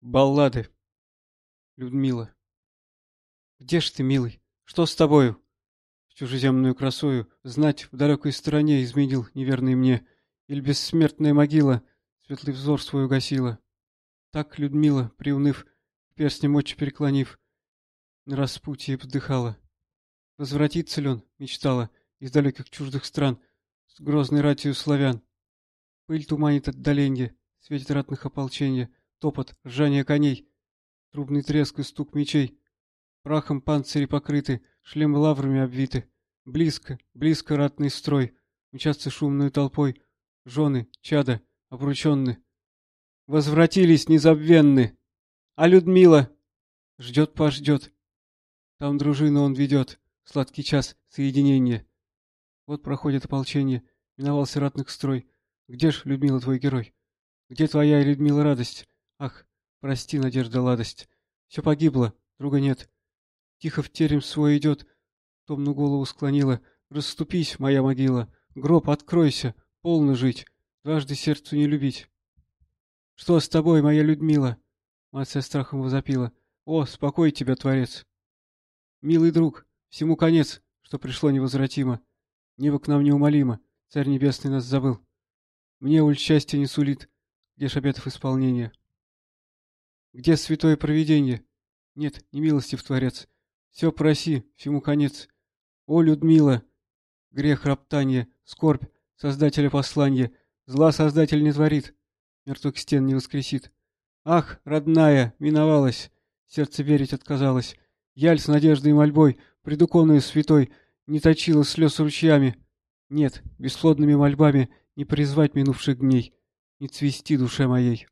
Баллады. Людмила. Где ж ты, милый? Что с тобою? Чужеземную красою знать в далекой стороне изменил неверный мне, или бессмертная могила светлый взор свой угасила. Так Людмила, приуныв, перстнем очи переклонив, на распутье вздыхала. Возвратится ли он, мечтала, из далеких чуждых стран, с грозной ратью славян? Пыль туманит отдаленье, светит ратных ополченья, топот, ржание коней, трубный треск и стук мечей. Прахом панцири покрыты, шлемы лаврами обвиты. Близко, близко ратный строй, мчатся шумной толпой. Жены, чада, обрученны. Возвратились незабвенны. А Людмила ждет пождет. Там дружину он ведет, сладкий час соединения. Вот проходит ополчение, миновался ратных строй. Где ж, Людмила, твой герой? Где твоя, Людмила, радость? Ах, прости, надежда, ладость. Все погибло, друга нет. Тихо в терем свой идет, томну голову склонила. Расступись, моя могила, гроб откройся, полно жить, дважды сердцу не любить. Что с тобой, моя Людмила? Мать со страхом возопила. О, спокой тебя, Творец! Милый друг, всему конец, что пришло невозвратимо. Небо к нам неумолимо, Царь Небесный нас забыл. Мне уль счастья не сулит, где ж обетов исполнения. Где святое провидение? Нет, не милостив Творец. Все проси, всему конец. О, Людмила! Грех роптанье, скорбь, Создателя посланье, зла Создатель не творит, мертвых стен не воскресит. Ах, родная, миновалась, сердце верить отказалось. Яль с надеждой и мольбой, предуконную святой, не точила слез ручьями. Нет, бесплодными мольбами не призвать минувших дней, не цвести душе моей.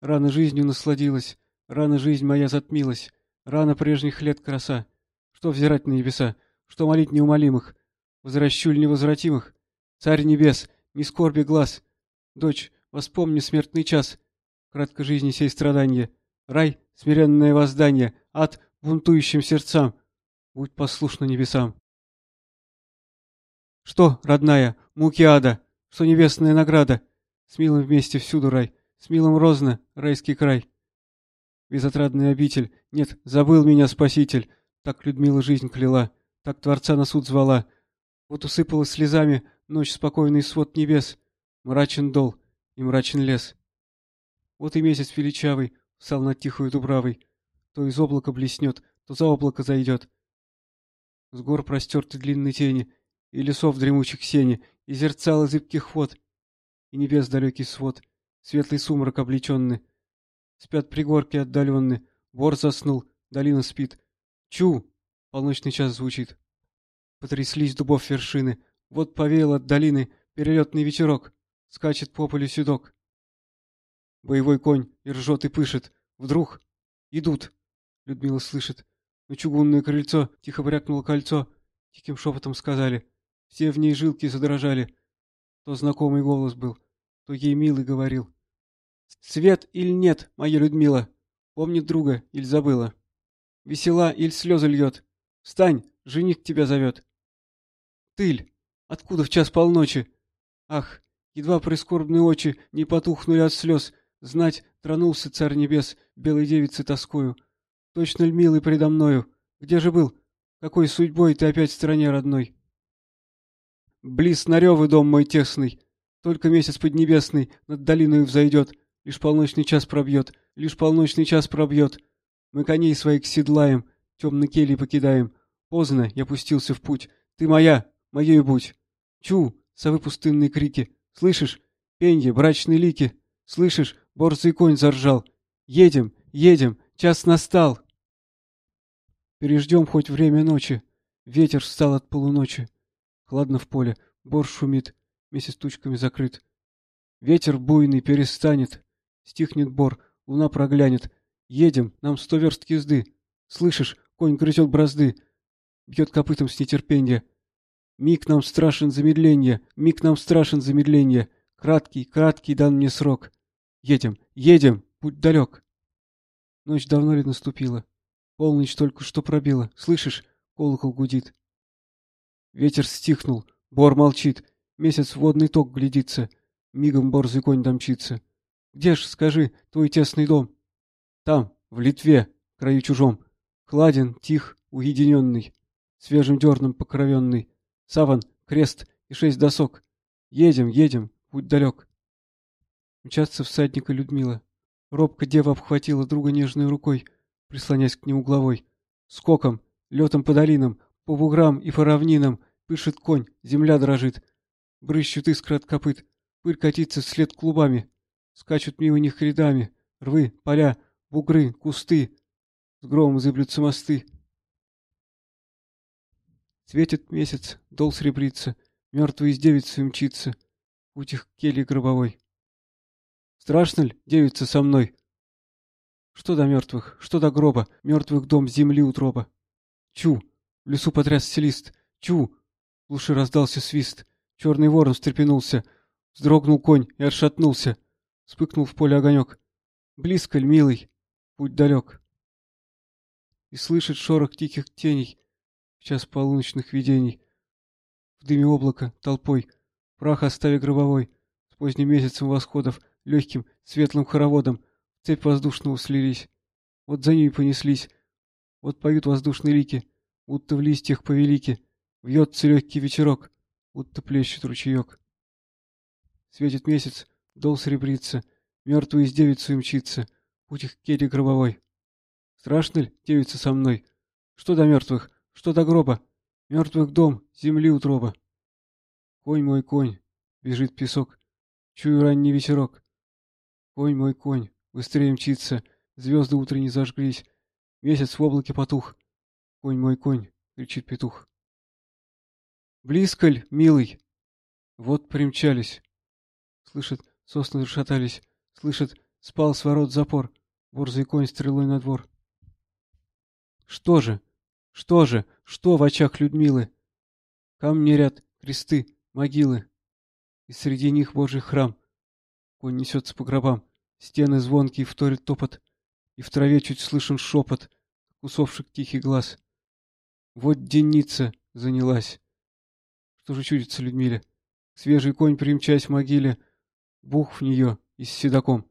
Рано жизнью насладилась, рано жизнь моя затмилась, рано прежних лет краса. Что взирать на небеса, что молить неумолимых, возвращу ли невозвратимых? Царь небес, не скорби глаз. Дочь, воспомни смертный час, кратко жизни сей страдания. Рай — смиренное воздание, ад — бунтующим сердцам. Будь послушна небесам. Что, родная, муки ада, что небесная награда? С милым вместе всюду рай. С милым розно, райский край. Безотрадный обитель, нет, забыл меня спаситель. Так Людмила жизнь кляла, так Творца на суд звала. Вот усыпалась слезами ночь спокойный свод небес. Мрачен дол и мрачен лес. Вот и месяц величавый встал над тихою дубравой. То из облака блеснет, то за облако зайдет. С гор простерты длинные тени, и лесов дремучих сени, и зерцало зыбких вод, и небес далекий свод — светлый сумрак облеченный. Спят пригорки отдаленные, бор заснул, долина спит. Чу! Полночный час звучит. Потряслись дубов вершины, вот повеял от долины перелетный ветерок, скачет по полю седок. Боевой конь и ржет и пышет. Вдруг идут. Людмила слышит. На чугунное крыльцо тихо брякнуло кольцо. Тихим шепотом сказали. Все в ней жилки задрожали. То знакомый голос был то ей милый говорил. «Свет или нет, моя Людмила? Помнит друга или забыла? Весела или слезы льет? Встань, жених тебя зовет!» «Тыль, откуда в час полночи? Ах, едва прискорбные очи не потухнули от слез, знать, тронулся царь небес белой девицы тоскою. Точно ль милый предо мною? Где же был? Какой судьбой ты опять в стране родной?» Близ Наревы дом мой тесный, только месяц поднебесный над долиной взойдет, лишь полночный час пробьет, лишь полночный час пробьет. Мы коней своих седлаем, темно кельи покидаем. Поздно я пустился в путь. Ты моя, моею будь. Чу, совы пустынные крики. Слышишь? Пенье, брачные лики. Слышишь? Борзый конь заржал. Едем, едем, час настал. Переждем хоть время ночи. Ветер встал от полуночи. Хладно в поле, бор шумит, Месяц тучками закрыт. Ветер буйный перестанет. Стихнет бор, луна проглянет. Едем, нам сто верст езды. Слышишь, конь грызет бразды. Бьет копытом с нетерпенья. Миг нам страшен замедление, миг нам страшен замедление. Краткий, краткий дан мне срок. Едем, едем, путь далек. Ночь давно ли наступила? Полночь только что пробила. Слышишь, колокол гудит. Ветер стихнул, бор молчит. Месяц водный ток глядится, мигом борзый конь домчится. Где ж, скажи, твой тесный дом? Там, в Литве, краю чужом, Хладен, тих, уединенный, Свежим дерном покровенный, Саван, крест и шесть досок. Едем, едем, путь далек. Мчатся всадника Людмила. Робко дева обхватила друга нежной рукой, прислонясь к нему головой. Скоком, летом по долинам, по буграм и по равнинам пышет конь, земля дрожит. Брыщут искры от копыт, пыль катится вслед клубами. Скачут мимо них рядами, рвы, поля, бугры, кусты. С громом зыблются мосты. Светит месяц, дол сребрится, мертвый из девицы мчится. Путь их к келье гробовой. Страшно ли, девица, со мной? Что до мертвых, что до гроба, мертвых дом земли утроба? Чу! В лесу потрясся лист. Чу! В глуши раздался свист. Черный ворон встрепенулся. Вздрогнул конь и отшатнулся. Вспыхнул в поле огонек. Близко ль, милый? Путь далек. И слышит шорох тихих теней в час полуночных видений. В дыме облака, толпой, прах оставя гробовой, с поздним месяцем восходов, легким, светлым хороводом, цепь воздушного слились. Вот за ними понеслись, вот поют воздушные лики, будто в листьях повелики, вьется легкий ветерок, будто плещет ручеек. Светит месяц, дол сребрится, мертвый из девицу мчится, путь их келли гробовой. Страшно ли, девица со мной? Что до мертвых, что до гроба? Мертвых дом, земли утроба. Конь мой конь, бежит песок, чую ранний ветерок. Конь мой конь, быстрее мчится, звезды утренние зажглись, месяц в облаке потух. Конь мой конь, кричит петух. Близко ль, милый? Вот примчались. Слышит, сосны расшатались, слышит, спал с ворот запор, борзый конь стрелой на двор. Что же? Что же? Что в очах Людмилы? Камни ряд, кресты, могилы. И среди них Божий храм. Конь несется по гробам. Стены звонкие вторят топот. И в траве чуть слышен шепот, как усопших тихий глаз. Вот денница занялась. Что же чудится Людмиле? Свежий конь, примчась в могиле, бух в нее и с седаком.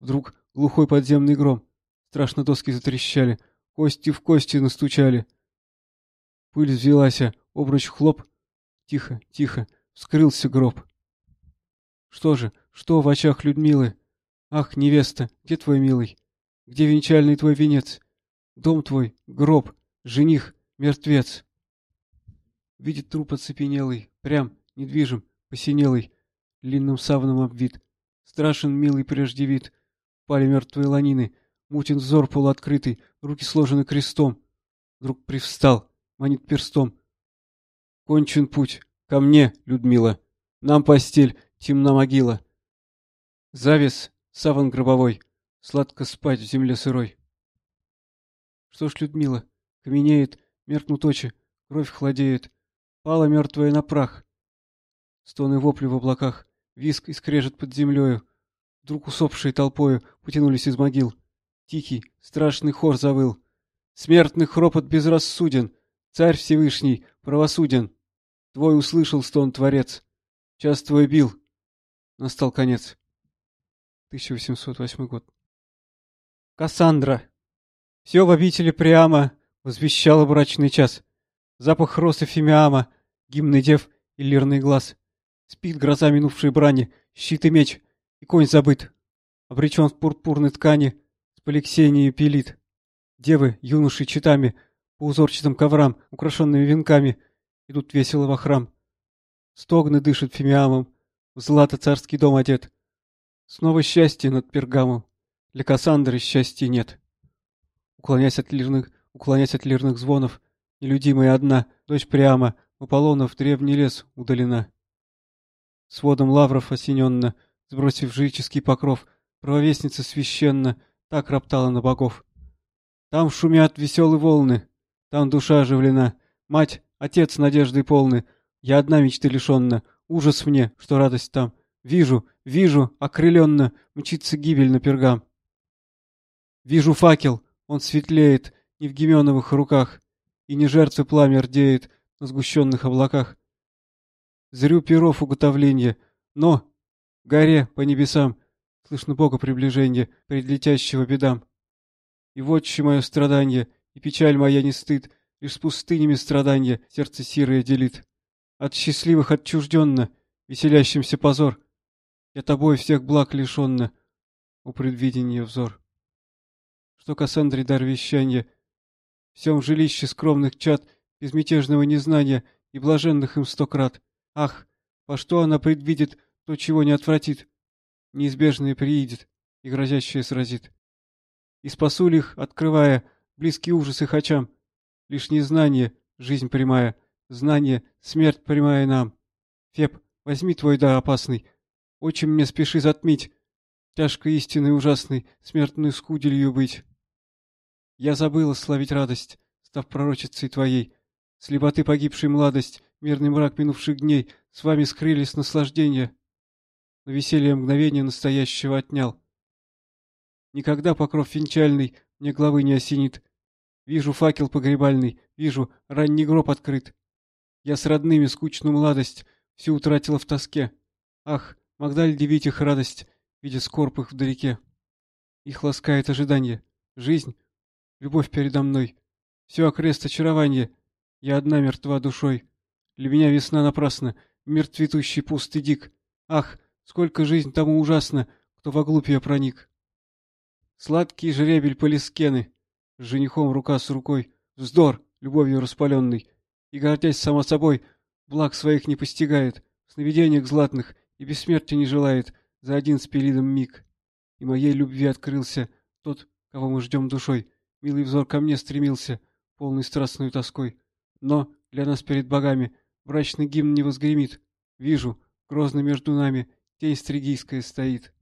Вдруг глухой подземный гром. Страшно доски затрещали, кости в кости настучали. Пыль взвелась, обруч хлоп. Тихо, тихо, вскрылся гроб. Что же, что в очах Людмилы? Ах, невеста, где твой милый? Где венчальный твой венец? Дом твой, гроб, жених, мертвец. Видит труп оцепенелый, прям, недвижим, посинелый, длинным саваном обвит. Страшен милый прежде вид. Пали мертвые ланины, мутен взор полуоткрытый, руки сложены крестом. Вдруг привстал, манит перстом. Кончен путь. Ко мне, Людмила. Нам постель, темна могила. Завес, саван гробовой. Сладко спать в земле сырой. Что ж, Людмила, каменеет, меркнут очи, кровь хладеет. Пала мертвая на прах. Стоны вопли в облаках, виск и скрежет под землею. Вдруг усопшие толпою потянулись из могил. Тихий, страшный хор завыл. Смертный хропот безрассуден, Царь Всевышний, правосуден. Твой услышал стон Творец. Час твой бил. Настал конец. 1808 год. Кассандра. Все в обители Приама возвещало брачный час. Запах роз и фимиама, гимны дев и лирный глаз. Спит гроза минувшей брани, щит и меч, и конь забыт. Обречен в пурпурной ткани, с поликсенией пилит. Девы, юноши читами — по узорчатым коврам, украшенными венками, идут весело во храм. Стогны дышат фимиамом, в злато царский дом одет. Снова счастье над пергамом, для Кассандры счастья нет. Уклоняясь от лирных, уклоняясь от лирных звонов, нелюдимая одна, дочь прямо, в Аполлонов древний лес удалена. Сводом лавров осененно, сбросив жреческий покров, правовестница священно так роптала на богов. Там шумят веселые волны, там душа оживлена. Мать, отец надежды полны. Я одна мечты лишенна. Ужас мне, что радость там. Вижу, вижу, окрыленно, мчится гибель на пергам. Вижу факел, он светлеет, не в Гименовых руках, и не жертвы пламя рдеет на сгущенных облаках. Зрю перов уготовленье, но, горе по небесам, слышно Бога приближение пред летящего бедам. И вот че мое страдание, и печаль моя не стыд, Лишь с пустынями страдания сердце сирое делит. От счастливых отчужденно, веселящимся позор. Я тобой всех благ лишенно, у предвидения взор. Что Кассандре дар вещания, всем жилище скромных чад, безмятежного незнания и блаженных им сто крат. Ах, по что она предвидит то, чего не отвратит, неизбежное приидет и грозящее сразит. И спасу их, открывая близкий ужас их очам, Лишь незнание — жизнь прямая, знание — смерть прямая нам. Феб, возьми твой дар опасный, очень мне спеши затмить, тяжко истинный ужасный, смертную скуделью быть. Я забыла славить радость, став пророчицей твоей. Слепоты погибшей младость, мирный мрак минувших дней, с вами скрылись наслаждения. Но веселье мгновения настоящего отнял. Никогда покров венчальный мне главы не осенит, Вижу факел погребальный, вижу, ранний гроб открыт. Я с родными скучную младость всю утратила в тоске. Ах, могла ли девить их радость, видя скорбь их вдалеке? Их ласкает ожидание, жизнь, любовь передо мной. Все окрест очарование, я одна мертва душой. Для меня весна напрасна, мир цветущий пуст и дик. Ах, сколько жизнь тому ужасно, кто во глубь ее проник. Сладкий жребель полискены, с женихом рука с рукой, вздор, любовью распаленный, и, гордясь само собой, благ своих не постигает, сновидениях златных и бессмертия не желает за один с миг. И моей любви открылся тот, кого мы ждем душой, милый взор ко мне стремился, полный страстной тоской. Но для нас перед богами брачный гимн не возгремит. Вижу, грозно между нами тень стригийская стоит.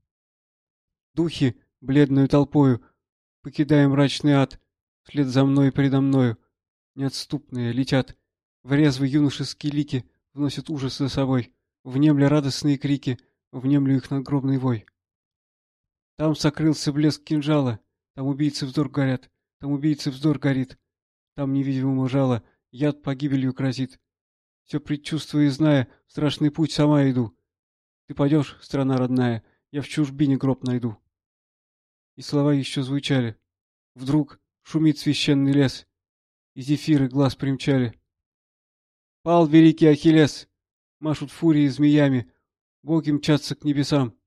Духи, бледную толпою, покидая мрачный ад, Вслед за мной и предо мною, неотступные, летят. В юношеские лики вносят ужас за собой. Внемля радостные крики, внемлю их надгробный вой. Там сокрылся блеск кинжала, там убийцы вздор горят, там убийцы вздор горит. Там невидимого жала яд погибелью грозит. Все предчувствуя и зная, страшный путь сама иду. Ты пойдешь, страна родная, я в чужбине гроб найду. И слова еще звучали. Вдруг шумит священный лес, и зефиры глаз примчали. Пал великий Ахиллес, машут фурии змеями, боги мчатся к небесам,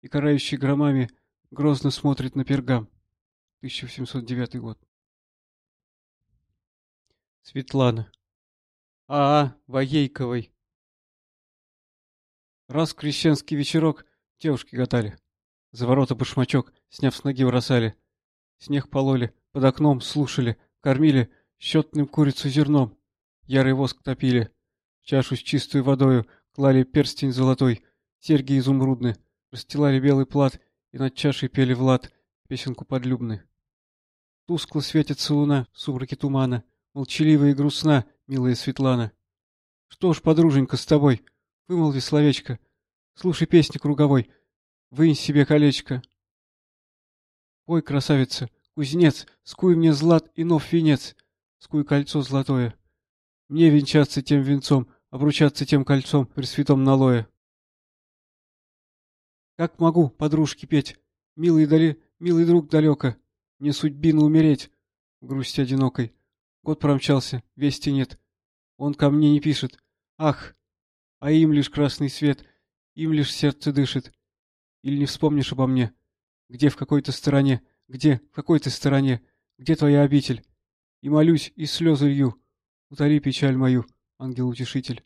и карающий громами грозно смотрит на пергам. 1709 год. Светлана. А, -а Воейковой. Раз крещенский вечерок девушки гадали. За ворота башмачок, сняв с ноги, бросали. Снег пололи, под окном слушали, кормили щетным курицу зерном. Ярый воск топили. чашу с чистой водою клали перстень золотой, серьги изумрудны, расстилали белый плат и над чашей пели Влад песенку подлюбны. Тускло светится луна в сумраке тумана, молчаливая и грустна, милая Светлана. Что ж, подруженька, с тобой? Вымолви словечко. Слушай песни круговой. Вынь себе колечко. Ой, красавица, Кузнец, скуй мне злат и нов венец, скуй кольцо золотое. Мне венчаться тем венцом, обручаться тем кольцом при святом налое. Как могу, подружки, петь? Милый дали, милый друг далеко. Мне судьбину умереть, в грусти одинокой. Год промчался, вести нет. Он ко мне не пишет. Ах, а им лишь красный свет, им лишь сердце дышит. Или не вспомнишь обо мне, где в какой-то стороне, где, в какой ты стороне? Где твоя обитель? И молюсь, и слезы лью. Утоли печаль мою, ангел-утешитель.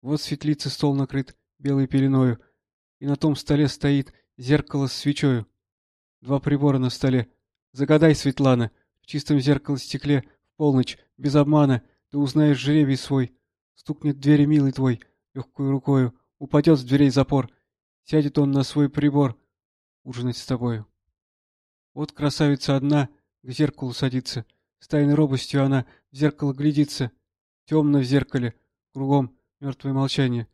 Вот светлица стол накрыт белой пеленою, и на том столе стоит зеркало с свечою. Два прибора на столе. Загадай, Светлана, в чистом зеркало стекле, в полночь, без обмана, ты узнаешь жребий свой. Стукнет двери милый твой, легкую рукою, упадет с дверей запор. Сядет он на свой прибор, ужинать с тобою. Вот красавица одна к зеркалу садится, с тайной робостью она в зеркало глядится. Темно в зеркале, кругом мертвое молчание.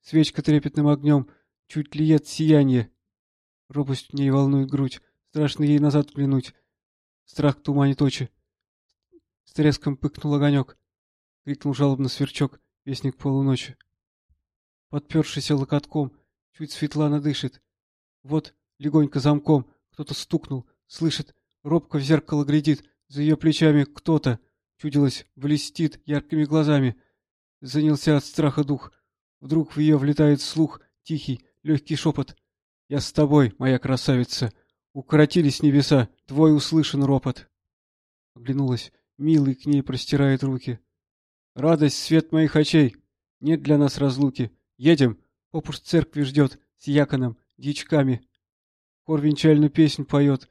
Свечка трепетным огнем чуть лиет сияние. Робость в ней волнует грудь, страшно ей назад взглянуть. Страх туманит очи. С треском пыкнул огонек. Крикнул жалобно сверчок, вестник полуночи. Подпершийся локотком, чуть Светлана дышит. Вот, легонько замком, кто-то стукнул, слышит, Робко в зеркало глядит, за ее плечами кто-то, чудилось, блестит яркими глазами. Занялся от страха дух. Вдруг в ее влетает слух, тихий, легкий шепот. «Я с тобой, моя красавица! Укоротились небеса, твой услышан ропот!» Оглянулась, милый к ней простирает руки. «Радость, свет моих очей! Нет для нас разлуки! Едем! Попуш церкви ждет, с яконом, дичками!» Хор венчальную песнь поет,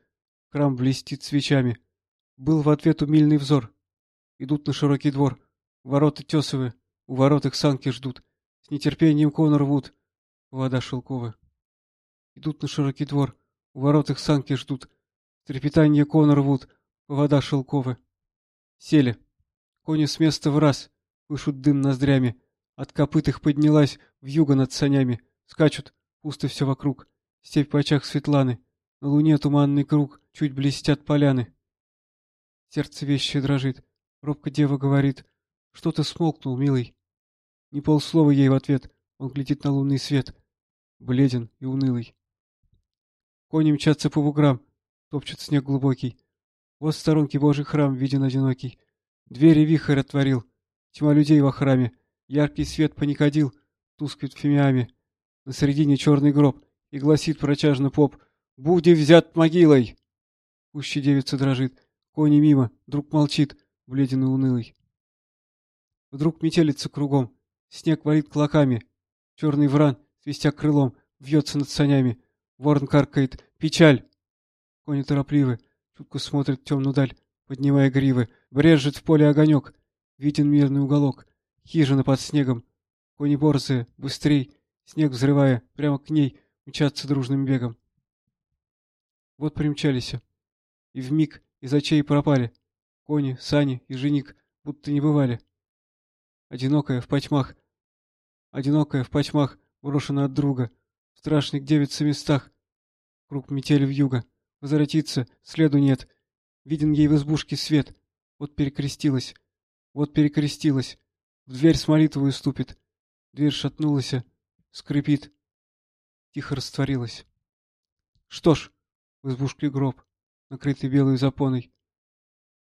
храм блестит свечами. Был в ответ умильный взор. Идут на широкий двор, ворота тесовые, у ворот их санки ждут. С нетерпением кон рвут. Вода шелковая. Идут на широкий двор. У ворот их санки ждут. Трепетание кон рвут. Вода шелковая. Сели. Кони с места в раз. Вышут дым ноздрями. От копыт их поднялась вьюга над санями. Скачут. Пусто все вокруг. Степь по очах Светланы. На луне туманный круг. Чуть блестят поляны. Сердце вещи дрожит. Робко дева говорит. Что ты смолкнул, милый? Ни полслова ей в ответ. Он глядит на лунный свет. Бледен и унылый. Кони мчатся по буграм. Топчет снег глубокий. Вот в сторонке Божий храм виден одинокий. Двери вихрь отворил. Тьма людей во храме. Яркий свет паникодил. Тускает фимиами. На середине черный гроб. И гласит протяжно поп. «Буди взят могилой!» Пуще девица дрожит. Кони мимо. Друг молчит. Бледен и унылый. Вдруг метелится кругом. Снег валит клоками. Черный вран, свистя крылом, вьется над санями. Ворон каркает. Печаль! Кони торопливы. Чутко смотрят в темную даль, поднимая гривы. Брежет в поле огонек. Виден мирный уголок. Хижина под снегом. Кони борзые, быстрей. Снег взрывая, прямо к ней, мчатся дружным бегом. Вот примчались. И вмиг из очей пропали. Кони, сани и женик будто не бывали. Одинокая в потьмах, одинокая в потьмах, брошена от друга, в страшных девица местах. Круг метели в юго, возвратиться, следу нет. Виден ей в избушке свет. Вот перекрестилась, вот перекрестилась. В дверь с молитвой ступит. Дверь шатнулась, скрипит. Тихо растворилась. Что ж, в избушке гроб, накрытый белой запоной.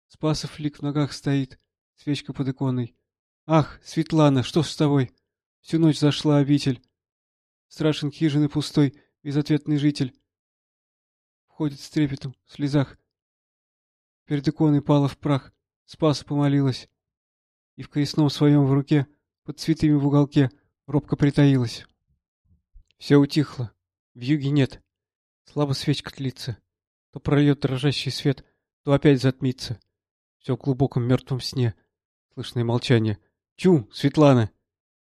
Спасов лик в ногах стоит, свечка под иконой. Ах, Светлана, что с тобой? Всю ночь зашла обитель. Страшен хижины пустой, безответный житель. Входит с трепетом, в слезах. Перед иконой пала в прах, спасу помолилась. И в колесном своем в руке, под цветами в уголке, робко притаилась. Все утихло, в юге нет. Слабо свечка тлится. То прольет дрожащий свет, то опять затмится. Все в глубоком мертвом сне. Слышное молчание — Чу, Светлана!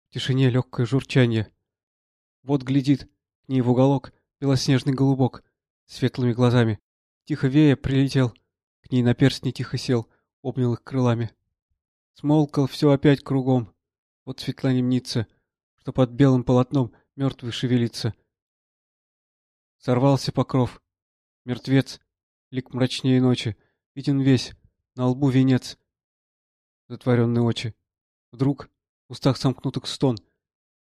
В тишине легкое журчание. Вот глядит к ней в уголок белоснежный голубок светлыми глазами. Тихо вея прилетел, к ней на перстне тихо сел, обнял их крылами. Смолкал все опять кругом. Вот Светлане мнится, что под белым полотном мертвый шевелится. Сорвался покров. Мертвец, лик мрачнее ночи, виден весь, на лбу венец. Затворенные очи. Вдруг в устах сомкнутых стон.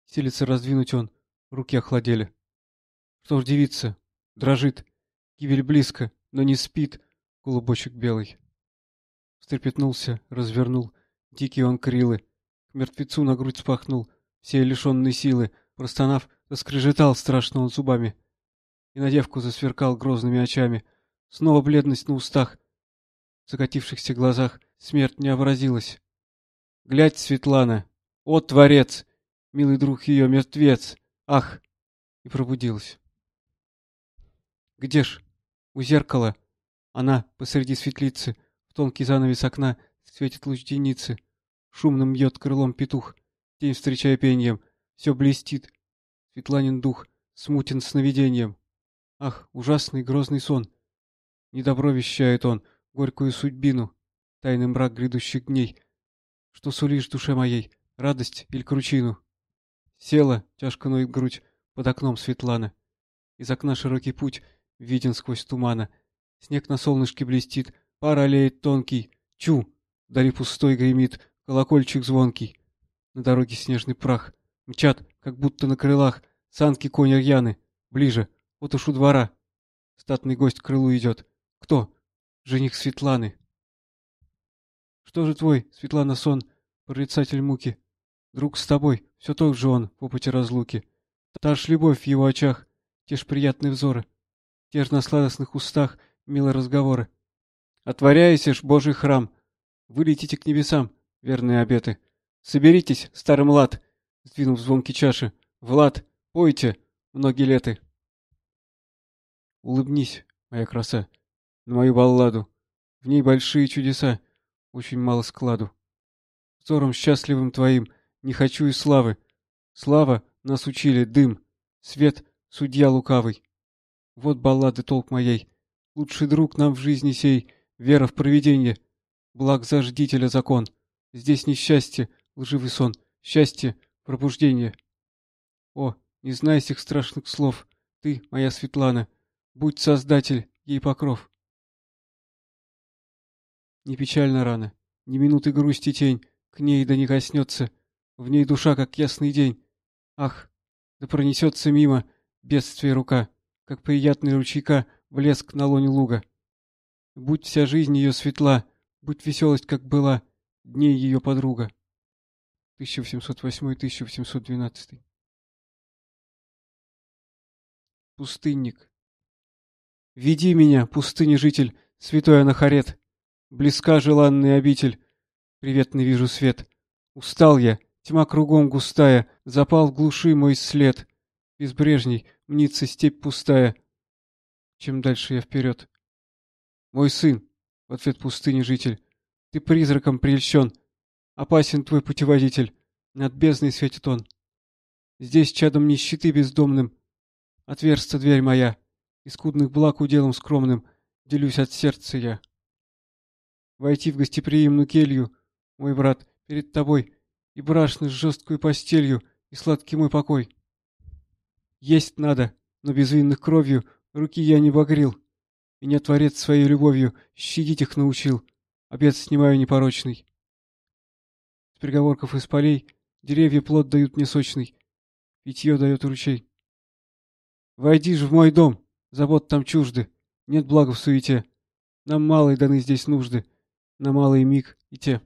Силится раздвинуть он, руки охладели. Что ж девица, дрожит, гибель близко, но не спит, голубочек белый. Встрепетнулся, развернул, дикий он крилы, к мертвецу на грудь спахнул, все лишенные силы, простонав, заскрежетал страшно он зубами. И на девку засверкал грозными очами, снова бледность на устах, в закатившихся глазах смерть не образилась. Глядь, Светлана! О, Творец! Милый друг ее, мертвец! Ах! И пробудилась. Где ж? У зеркала. Она посреди светлицы, в тонкий занавес окна, светит луч деницы. Шумно бьет крылом петух, день встречая пеньем. Все блестит. Светланин дух, смутен сновидением. Ах, ужасный грозный сон! Недобро вещает он, горькую судьбину, тайный мрак грядущих дней — что сулишь душе моей, радость или кручину? Села, тяжко ноет грудь, под окном Светлана. Из окна широкий путь виден сквозь тумана. Снег на солнышке блестит, пар олеет тонкий. Чу! Вдали пустой гремит, колокольчик звонкий. На дороге снежный прах. Мчат, как будто на крылах, санки кони рьяны. Ближе, вот уж у двора. Статный гость к крылу идет. Кто? жених Светланы. Что же твой, Светлана, сон, прорицатель муки? Друг с тобой, все тот же он, по пути разлуки. Та ж любовь в его очах, те ж приятные взоры, те ж на сладостных устах милые разговоры. Отворяйся ж, Божий храм, вы летите к небесам, верные обеты. Соберитесь, старый млад, сдвинув звонки чаши. Влад, пойте, многие леты. Улыбнись, моя краса, на мою балладу. В ней большие чудеса, очень мало складу. Взором счастливым твоим не хочу и славы. Слава, нас учили, дым, свет, судья лукавый. Вот баллады толк моей. Лучший друг нам в жизни сей, вера в провиденье. Благ заждителя закон. Здесь несчастье, лживый сон, счастье, пробуждение. О, не зная сих страшных слов, ты, моя Светлана, будь создатель, ей покров. Не печально рано, ни минуты грусти тень, к ней да не коснется, в ней душа, как ясный день. Ах, да пронесется мимо бедствие рука, как приятный ручейка блеск на лоне луга. Будь вся жизнь ее светла, будь веселость, как была, дней ее подруга. 1808-1812 Пустынник Веди меня, пустыни житель, святой Анахарет, Близка желанный обитель, приветный вижу свет. Устал я, тьма кругом густая, Запал в глуши мой след. Безбрежней мнится степь пустая. Чем дальше я вперед. Мой сын, в ответ пустыни житель, Ты призраком прельщен, Опасен твой путеводитель, Над бездной светит он. Здесь чадом нищеты бездомным Отверста дверь моя, И скудных благ уделом скромным Делюсь от сердца я. Войти в гостеприимную келью, Мой брат, перед тобой, И брашны с жесткой постелью, И сладкий мой покой. Есть надо, но безвинных кровью Руки я не багрил. Меня Творец своей любовью Щадить их научил. Обед снимаю непорочный. С приговорков из полей Деревья плод дают мне сочный, Питье дает ручей. Войди ж в мой дом, забот там чужды, Нет блага в суете. Нам малые даны здесь нужды, На малый миг и те.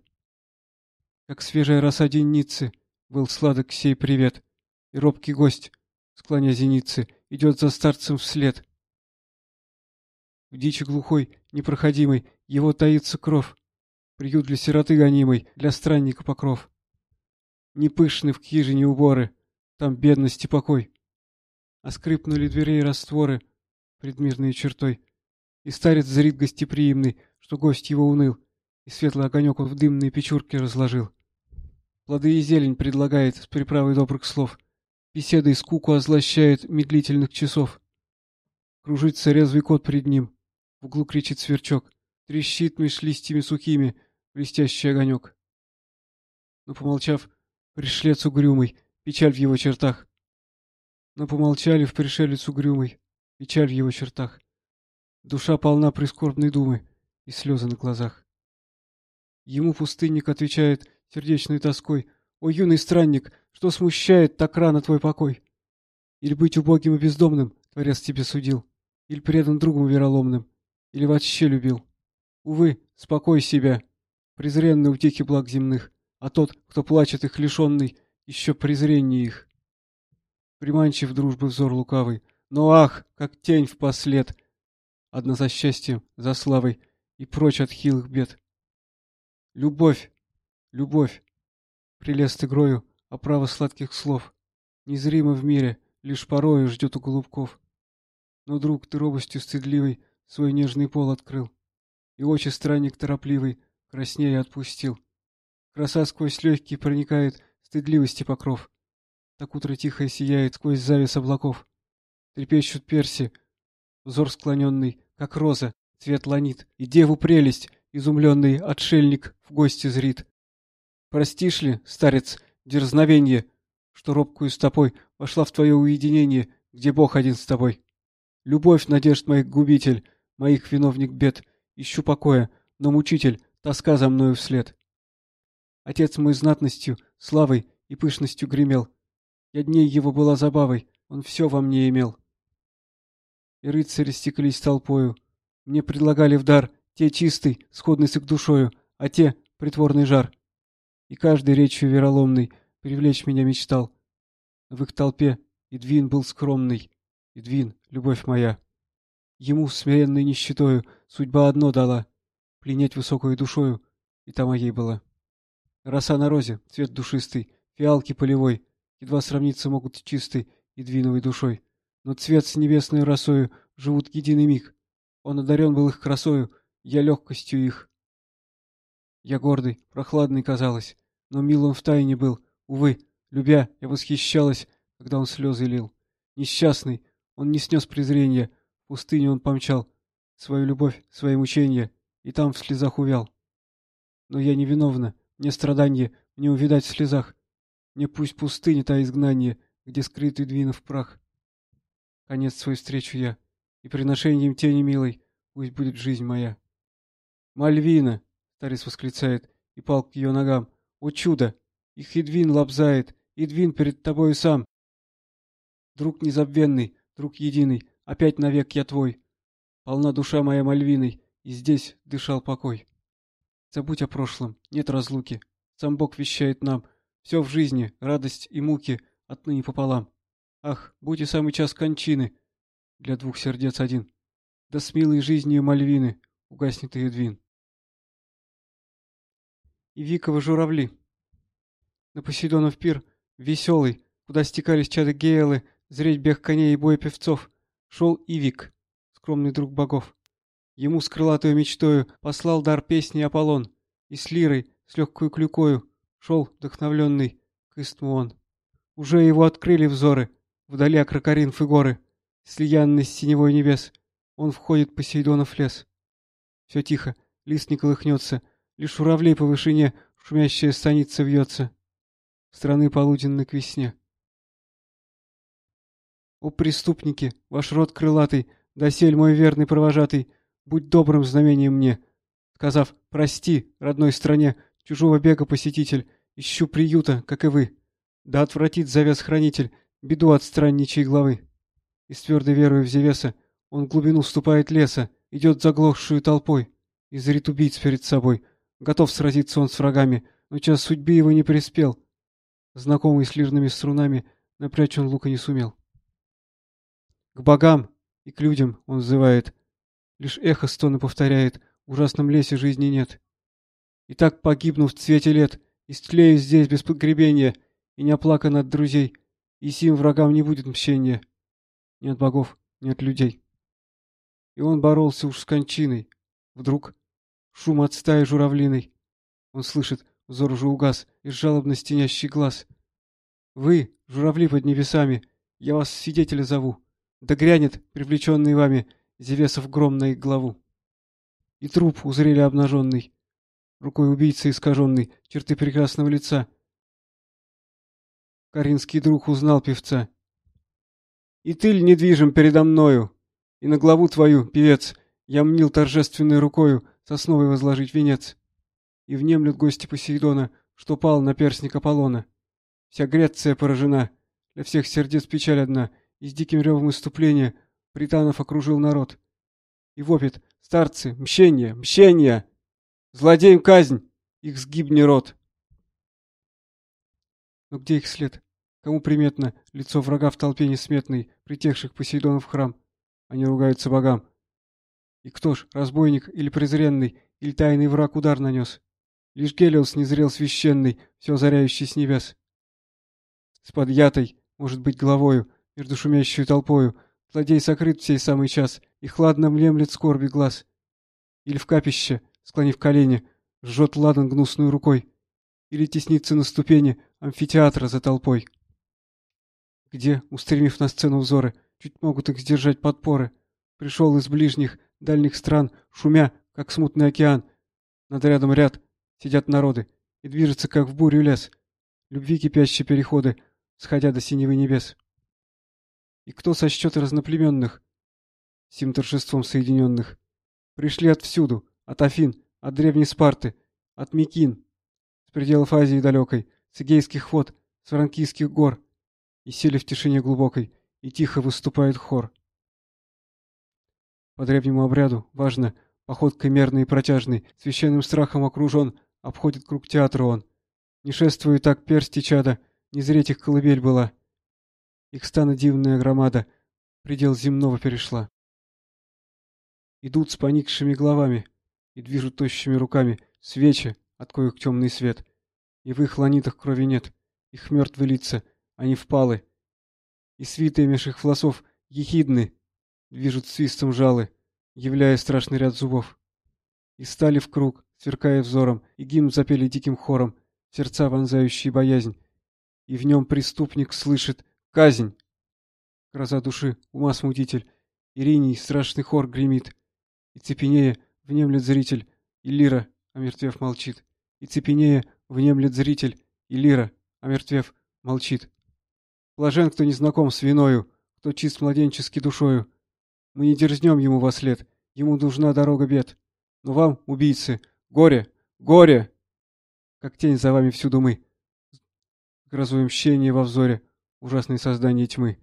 Как свежая роса денницы, Был сладок сей привет, И робкий гость, склоня зеницы, Идет за старцем вслед. В дичи глухой, непроходимой, Его таится кров, Приют для сироты гонимой, Для странника покров. Не пышны в хижине уборы, Там бедность и покой. А скрипнули дверей растворы Предмирной чертой. И старец зрит гостеприимный, Что гость его уныл, И светлый огонек он в дымные печурки разложил. Плоды и зелень предлагает С приправой добрых слов. Беседой скуку озлощает Медлительных часов. Кружится резвый кот пред ним, В углу кричит сверчок, Трещит меж листьями сухими Блестящий огонек. Но, помолчав, Пришлец угрюмый, печаль в его чертах. Но помолчали в пришелец угрюмый, печаль в его чертах. Душа полна прискорбной думы и слезы на глазах. Ему пустынник отвечает сердечной тоской. «О, юный странник, что смущает так рано твой покой? Или быть убогим и бездомным, Творец тебе судил? Или предан другом вероломным? Или вообще любил? Увы, спокой себя, презренный утехи благ земных а тот, кто плачет их лишенный, еще презрение их. Приманчив дружбы взор лукавый, но ах, как тень в послед, одна за счастьем, за славой и прочь от хилых бед. Любовь, любовь, прелест игрою, оправа сладких слов, незримо в мире, лишь порою ждет у голубков. Но, друг, ты робостью стыдливый свой нежный пол открыл, и очи странник торопливый краснея отпустил. Краса сквозь легкий проникает, стыдливости покров. Так утро тихо сияет сквозь завес облаков. Трепещут перси, взор склоненный, как роза, цвет ланит, и деву прелесть, изумленный отшельник в гости зрит. Простишь ли, старец, дерзновенье, что робкую стопой вошла в твое уединение, где Бог один с тобой? Любовь, надежд моих губитель, моих виновник бед, ищу покоя, но мучитель, тоска за мною вслед. Отец мой знатностью, славой и пышностью гремел. Я дней его была забавой, он все во мне имел. И рыцари стеклись толпою. Мне предлагали в дар те чистый, сходный с их душою, а те — притворный жар. И каждый речью вероломный привлечь меня мечтал. В их толпе Идвин был скромный, Идвин, любовь моя. Ему, смиренной нищетою, судьба одно дала — пленять высокою душою, и та моей была. Роса на розе, цвет душистый, фиалки полевой, едва сравниться могут с чистой и двиновой душой. Но цвет с небесной росою живут единый миг. Он одарен был их красою, я легкостью их. Я гордый, прохладный казалось, но мил он втайне был. Увы, любя, я восхищалась, когда он слезы лил. Несчастный, он не снес презрения, в пустыню он помчал свою любовь, свои мучения, и там в слезах увял. Но я невиновна, мне страданье, мне увидать в слезах. Мне пусть пустыня та изгнание, где скрытый двинов прах. Конец свой встречу я, и приношением тени милой пусть будет жизнь моя. «Мальвина!» — старец восклицает, и пал к ее ногам. «О чудо! Их Едвин лобзает, Едвин перед тобою сам!» Друг незабвенный, друг единый, опять навек я твой. Полна душа моя Мальвиной, и здесь дышал покой. Забудь о прошлом, нет разлуки. Сам Бог вещает нам. Все в жизни, радость и муки, отныне пополам. Ах, будь и самый час кончины. Для двух сердец один. Да с милой жизнью Мальвины угаснет и Эдвин. И Виковы журавли. На Посейдонов пир, веселый, куда стекались чады Гейлы, зреть бег коней и бой певцов, шел Ивик, скромный друг богов. Ему с крылатой мечтою послал дар песни Аполлон, и с лирой, с легкою клюкою, шел, вдохновленный, к истму он. Уже его открыли взоры, вдали Акрокаринф и горы, слиянный с синевой небес, он входит по Сейдонов лес. Все тихо, лист не колыхнется, лишь журавлей по вышине шумящая станица вьется. Страны полуденной к весне. О, преступники, ваш род крылатый, досель мой верный провожатый, будь добрым знамением мне. Сказав «Прости, родной стране, чужого бега посетитель, ищу приюта, как и вы». Да отвратит завес хранитель, беду от странничьей главы. И с твердой верой в Зевеса он в глубину вступает леса, идет заглохшую толпой, и зрит убийц перед собой. Готов сразиться он с врагами, но час судьбы его не приспел. Знакомый с лирными струнами, напрячь он лука не сумел. К богам и к людям он взывает, Лишь эхо стоны повторяет, в ужасном лесе жизни нет. И так погибну в цвете лет, истлею здесь без погребения, и не оплакан от друзей, и сим врагам не будет мщения. Ни от богов, ни от людей. И он боролся уж с кончиной. Вдруг шум от стаи журавлиной. Он слышит, взор уже угас, и жалобно стенящий глаз. Вы, журавли под небесами, я вас свидетеля зову. Да грянет, привлеченный вами, — Зевесов гром на главу. И труп узрели обнаженный, рукой убийцы искаженный, черты прекрасного лица. Каринский друг узнал певца. И тыль недвижим передо мною, и на главу твою, певец, я мнил торжественной рукою сосновой возложить венец. И внемлют гости Посейдона, что пал на перстник Аполлона. Вся Греция поражена, для всех сердец печаль одна, и с диким ревом иступления — Британов окружил народ. И вопит «Старцы! Мщение! Мщение! Злодеям казнь! Их сгибни рот!» Но где их след? Кому приметно лицо врага в толпе несметной, притекших Посейдонов в храм? Они ругаются богам. И кто ж, разбойник или презренный, или тайный враг удар нанес? Лишь Гелиос не зрел священный, все озаряющий с небес. С подъятой, может быть, головою, между шумящей толпою, Злодей сокрыт в сей самый час, и хладно млемлет скорби глаз. Или в капище, склонив колени, жжет ладан гнусную рукой, или теснится на ступени амфитеатра за толпой. Где, устремив на сцену взоры, чуть могут их сдержать подпоры, пришел из ближних, дальних стран, шумя, как смутный океан. Над рядом ряд сидят народы, и движется, как в бурю лес, любви кипящие переходы, сходя до синевы небес. И кто сочтет разноплеменных, сим торжеством соединенных? Пришли отвсюду, от Афин, от древней Спарты, от Микин, с пределов Азии далекой, с Эгейских вод, с Франкийских гор, и сели в тишине глубокой, и тихо выступает хор. По древнему обряду, важно, походкой мерной и протяжной, священным страхом окружен, обходит круг театра он. Не шествует так персти чада, не зреть их колыбель была. Их стана дивная громада, предел земного перешла. Идут с поникшими головами и движут тощими руками свечи, от коих темный свет. И в их ланитах крови нет, их мертвые лица, они впалы. И свитые меж их волосов ехидны, движут свистом жалы, являя страшный ряд зубов. И стали в круг, сверкая взором, и гимн запели диким хором, сердца вонзающие боязнь. И в нем преступник слышит казнь. Гроза души, ума смутитель, Ириней страшный хор гремит, и цепенея внемлет зритель, и лира, омертвев, молчит. И цепенея внемлет зритель, и лира, омертвев, молчит. Блажен, кто не знаком с виною, кто чист младенчески душою. Мы не дерзнем ему во след, ему нужна дорога бед. Но вам, убийцы, горе, горе! Как тень за вами всюду мы. Грозуем мщение во взоре, ужасное создание тьмы.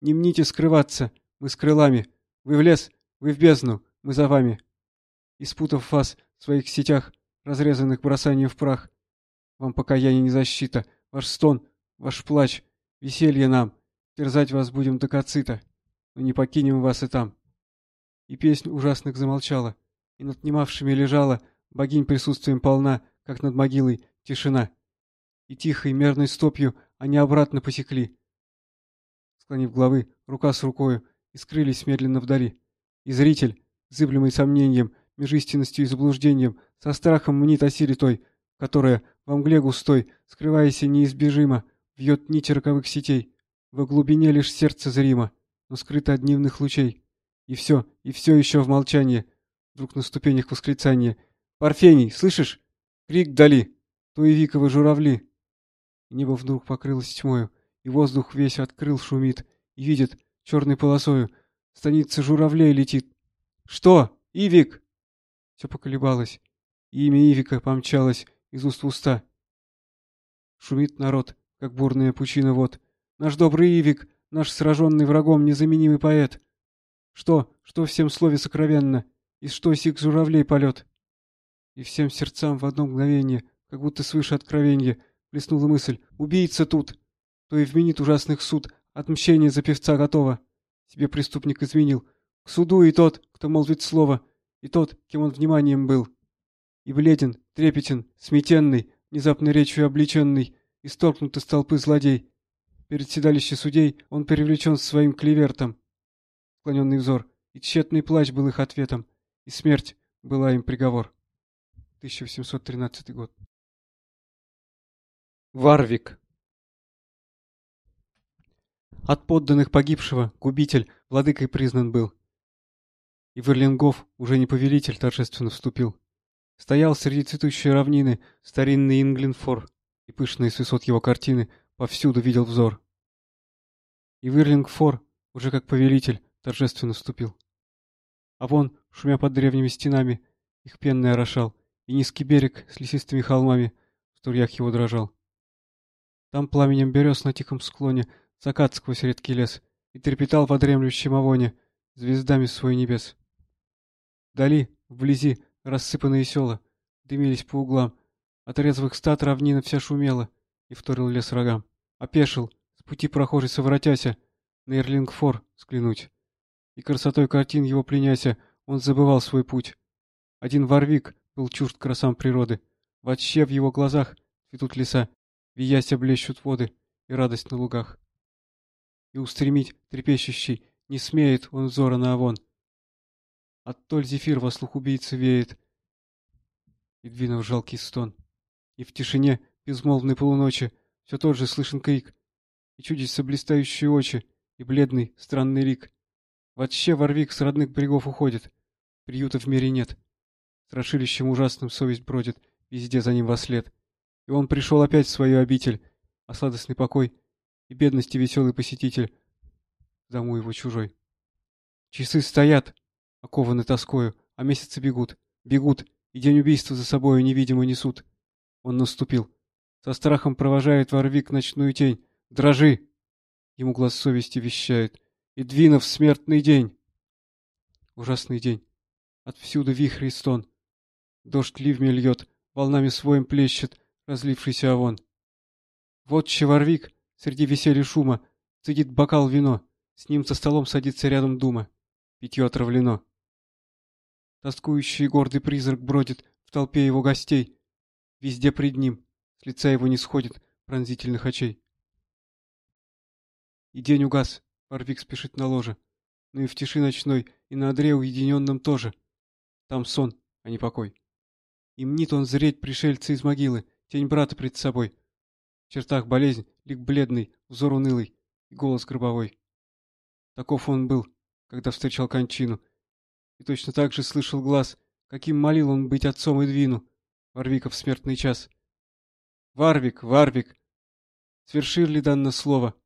Не мните скрываться, мы с крылами. Вы в лес, вы в бездну, мы за вами. Испутав вас в своих сетях, разрезанных бросанием в прах, вам покаяние не защита, ваш стон, ваш плач, веселье нам, терзать вас будем до кацита, но не покинем вас и там. И песнь ужасных замолчала, и над немавшими лежала, богинь присутствием полна, как над могилой, тишина. И тихой мерной стопью они обратно посекли. Склонив головы, рука с рукою, и скрылись медленно вдали. И зритель, зыблемый сомнением, меж истинностью и заблуждением, со страхом мнит о той, которая во мгле густой, скрываясь неизбежимо, вьет нити роковых сетей. Во глубине лишь сердце зримо, но скрыто от дневных лучей. И все, и все еще в молчании. Вдруг на ступенях восклицание. «Парфений, слышишь? Крик вдали! Туевиковы журавли!» Небо вдруг покрылось тьмою, и воздух весь открыл шумит, и видит, черной полосою, станица журавлей летит. «Что? Ивик!» Все поколебалось, и имя Ивика помчалось из уст в уста. Шумит народ, как бурная пучина вод. Наш добрый Ивик, наш сраженный врагом незаменимый поэт. Что, что всем слове сокровенно, и что сик журавлей полет? И всем сердцам в одно мгновение, как будто свыше откровенья, блеснула мысль «Убийца тут!» То и вменит ужасных суд, отмщение за певца готово. Себе преступник изменил. К суду и тот, кто молвит слово, и тот, кем он вниманием был. И бледен, трепетен, сметенный, внезапной речью обличенный, исторгнут из толпы злодей. Перед седалище судей он привлечен своим клевертом. Склоненный взор, и тщетный плач был их ответом, и смерть была им приговор. 1813 год. Варвик От подданных погибшего губитель владыкой признан был. И Верлингов, уже не повелитель, торжественно вступил. Стоял среди цветущей равнины старинный Инглинфор, и пышные с высот его картины повсюду видел взор. И Верлингфор, уже как повелитель, торжественно вступил. А вон, шумя под древними стенами, их пенный орошал, и низкий берег с лесистыми холмами в струях его дрожал. Там пламенем берез на тихом склоне закат сквозь редкий лес и трепетал во дремлющем авоне звездами свой небес. Вдали, вблизи, Рассыпанные села дымились по углам. От резвых стад равнина вся шумела, и вторил лес рогам. Опешил, с пути прохожий совратяся, на Эрлингфор склянуть. И красотой картин его пленяся, он забывал свой путь. Один Варвик был чужд красам природы. Вообще в его глазах цветут леса, вияся блещут воды и радость на лугах. И устремить трепещущий не смеет он взора на Авон, Оттоль зефир во слух убийцы веет. И двинув жалкий стон. И в тишине безмолвной полуночи все тот же слышен крик. И чудится блистающие очи, и бледный странный лик. Вообще ворвик с родных берегов уходит. Приюта в мире нет. Страшилищем ужасным совесть бродит, везде за ним во след. И он пришел опять в свою обитель, а сладостный покой и бедности веселый посетитель, дому его чужой. Часы стоят, окованы тоскою, а месяцы бегут, бегут, и день убийства за собою невидимо несут. Он наступил. Со страхом провожает Варвик ночную тень. Дрожи! Ему глаз совести вещает. И двинув смертный день. Ужасный день. отвсюду вихрь и стон. Дождь ливня льет, волнами своим плещет, разлившийся овон. Вот Чеварвик, среди веселья шума, цедит бокал вино, с ним за столом садится рядом дума. Питье отравлено. Тоскующий и гордый призрак бродит в толпе его гостей. Везде пред ним, лица его не сходит пронзительных очей. И день угас, Варвик спешит на ложе, но и в тиши ночной, и на одре уединенном тоже. Там сон, а не покой. И мнит он зреть пришельца из могилы, тень брата пред собой. В чертах болезнь, лик бледный, взор унылый и голос гробовой. Таков он был, когда встречал кончину, и точно так же слышал глаз, каким молил он быть отцом и двину, Варвиков смертный час. Варвик, Варвик! Свершил ли данное слово?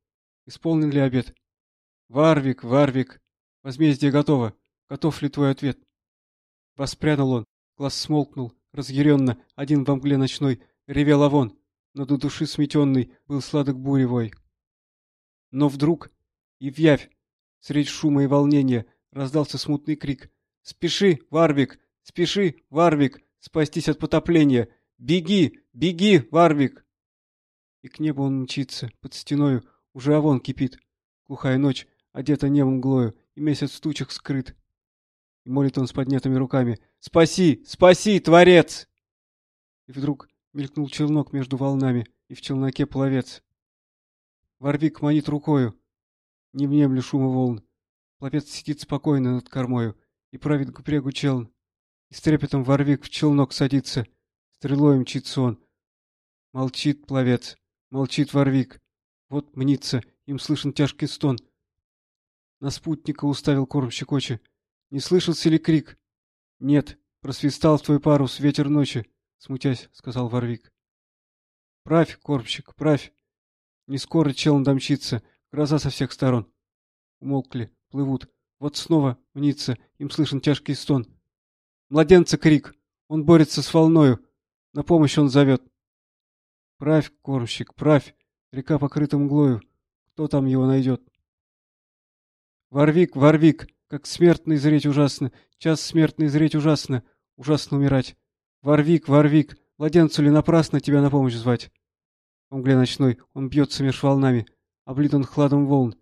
Исполнен ли обет? Варвик, Варвик! Возмездие готово. Готов ли твой ответ? Воспрянул он, глаз смолкнул, разъяренно, один во мгле ночной, ревел Авон, но до души сметенный был сладок буревой. Но вдруг, и в явь, средь шума и волнения, раздался смутный крик. «Спеши, Варвик! Спеши, Варвик! Спастись от потопления! Беги! Беги, Варвик!» И к небу он мчится, под стеною, уже Авон кипит. Глухая ночь, одета небом мглою, и месяц в тучах скрыт. И молит он с поднятыми руками. «Спаси! Спаси, Творец!» И вдруг мелькнул челнок между волнами, и в челноке пловец. Варвик манит рукою. Не внемлю шума волн. Пловец сидит спокойно над кормою и правит к брегу челн. И с трепетом Варвик в челнок садится. Стрелой мчится он. Молчит пловец, молчит Варвик. Вот мнится, им слышен тяжкий стон. На спутника уставил кормщик очи. Не слышался ли крик? Нет, просвистал в твой парус ветер ночи, смутясь, сказал Варвик. Правь, кормщик, правь. Не скоро челн домчится, гроза со всех сторон. Умолкли, плывут. Вот снова мнится, им слышен тяжкий стон. Младенца крик. Он борется с волною. На помощь он зовет. Правь, кормщик, правь. Река покрыта мглою. Кто там его найдет? Варвик, Варвик, как смертный зреть ужасно. Час смертный зреть ужасно. Ужасно умирать. Варвик, Варвик, младенцу ли напрасно тебя на помощь звать? В мгле ночной он бьется меж волнами. Облит он хладом волн.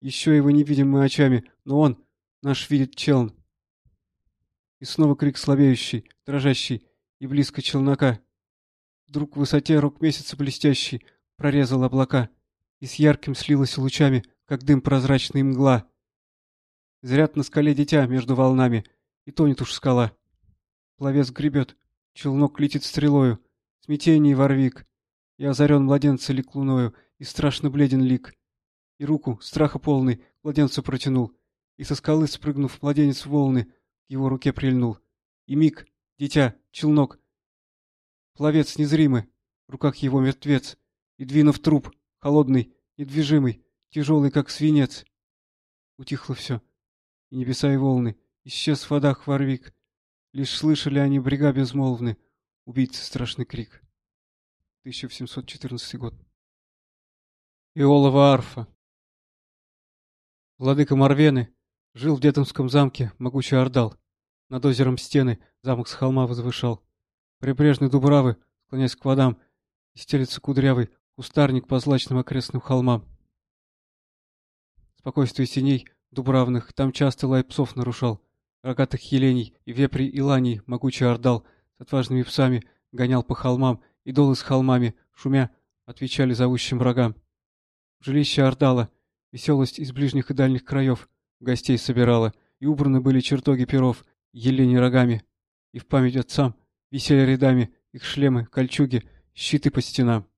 Еще его не видим мы очами, но он, наш видит челн. И снова крик слабеющий, дрожащий, и близко челнока. Вдруг в высоте рог месяца блестящий прорезал облака, и с ярким слилась лучами, как дым прозрачный мгла. Зрят на скале дитя между волнами, и тонет уж скала. Пловец гребет, челнок летит стрелою, смятение ворвик, и озарен младенца лик луною, и страшно бледен лик и руку, страха полный, младенцу протянул, и со скалы, спрыгнув, младенец в волны, к его руке прильнул. И миг, дитя, челнок, пловец незримый, в руках его мертвец, и двинув труп, холодный, недвижимый, тяжелый, как свинец. Утихло все, и небеса и волны, исчез в водах ворвик, лишь слышали они брега безмолвны, убийцы страшный крик. 1714 год. Иолова арфа Владыка Марвены жил в Детомском замке могучий Ордал. Над озером стены замок с холма возвышал. Прибрежные дубравы, склоняясь к водам, и стелится кудрявый кустарник по злачным окрестным холмам. Спокойствие синей дубравных там часто лай псов нарушал. Рогатых еленей и вепри и ланей могучий Ордал с отважными псами гонял по холмам, и долы с холмами, шумя, отвечали зовущим врагам. Жилище Ордала Веселость из ближних и дальних краев гостей собирала, и убраны были чертоги перов, елени рогами, и в память отцам висели рядами их шлемы, кольчуги, щиты по стенам.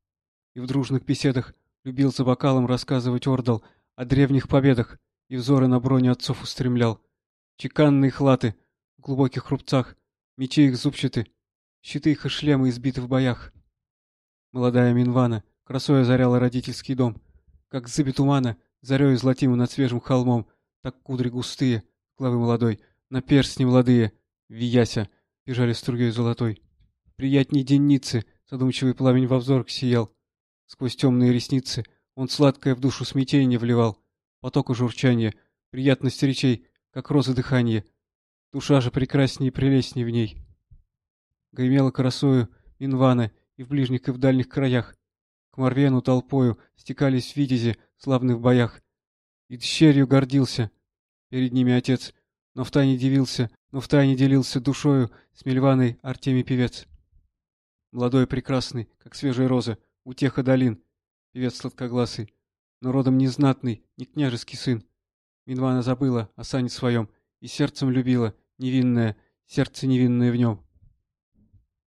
И в дружных беседах любил за бокалом рассказывать Ордал о древних победах, и взоры на броню отцов устремлял. Чеканные хлаты в глубоких рубцах, мечи их зубчаты, щиты их и шлемы избиты в боях. Молодая Минвана красой озаряла родительский дом, как зыби тумана Зарею золотимым над свежим холмом, так кудри густые, главы молодой, на перстни молодые, вияся, бежали струей золотой. Приятней денницы, задумчивый пламень во взор сиял. Сквозь темные ресницы он сладкое в душу смятение вливал, потоку журчания, приятность речей, как розы дыхание. душа же прекрасней и прелестней в ней. Гремела красою Инвана и в ближних и в дальних краях. К Марвену толпою стекались витязи, славны в боях. И дщерью гордился перед ними отец, но втайне дивился, но втайне делился душою с Мельваной Артемий певец. Молодой прекрасный, как свежая роза, утеха долин, певец сладкогласый, но родом незнатный, не княжеский сын. Минвана забыла о сане своем и сердцем любила, невинное, сердце невинное в нем.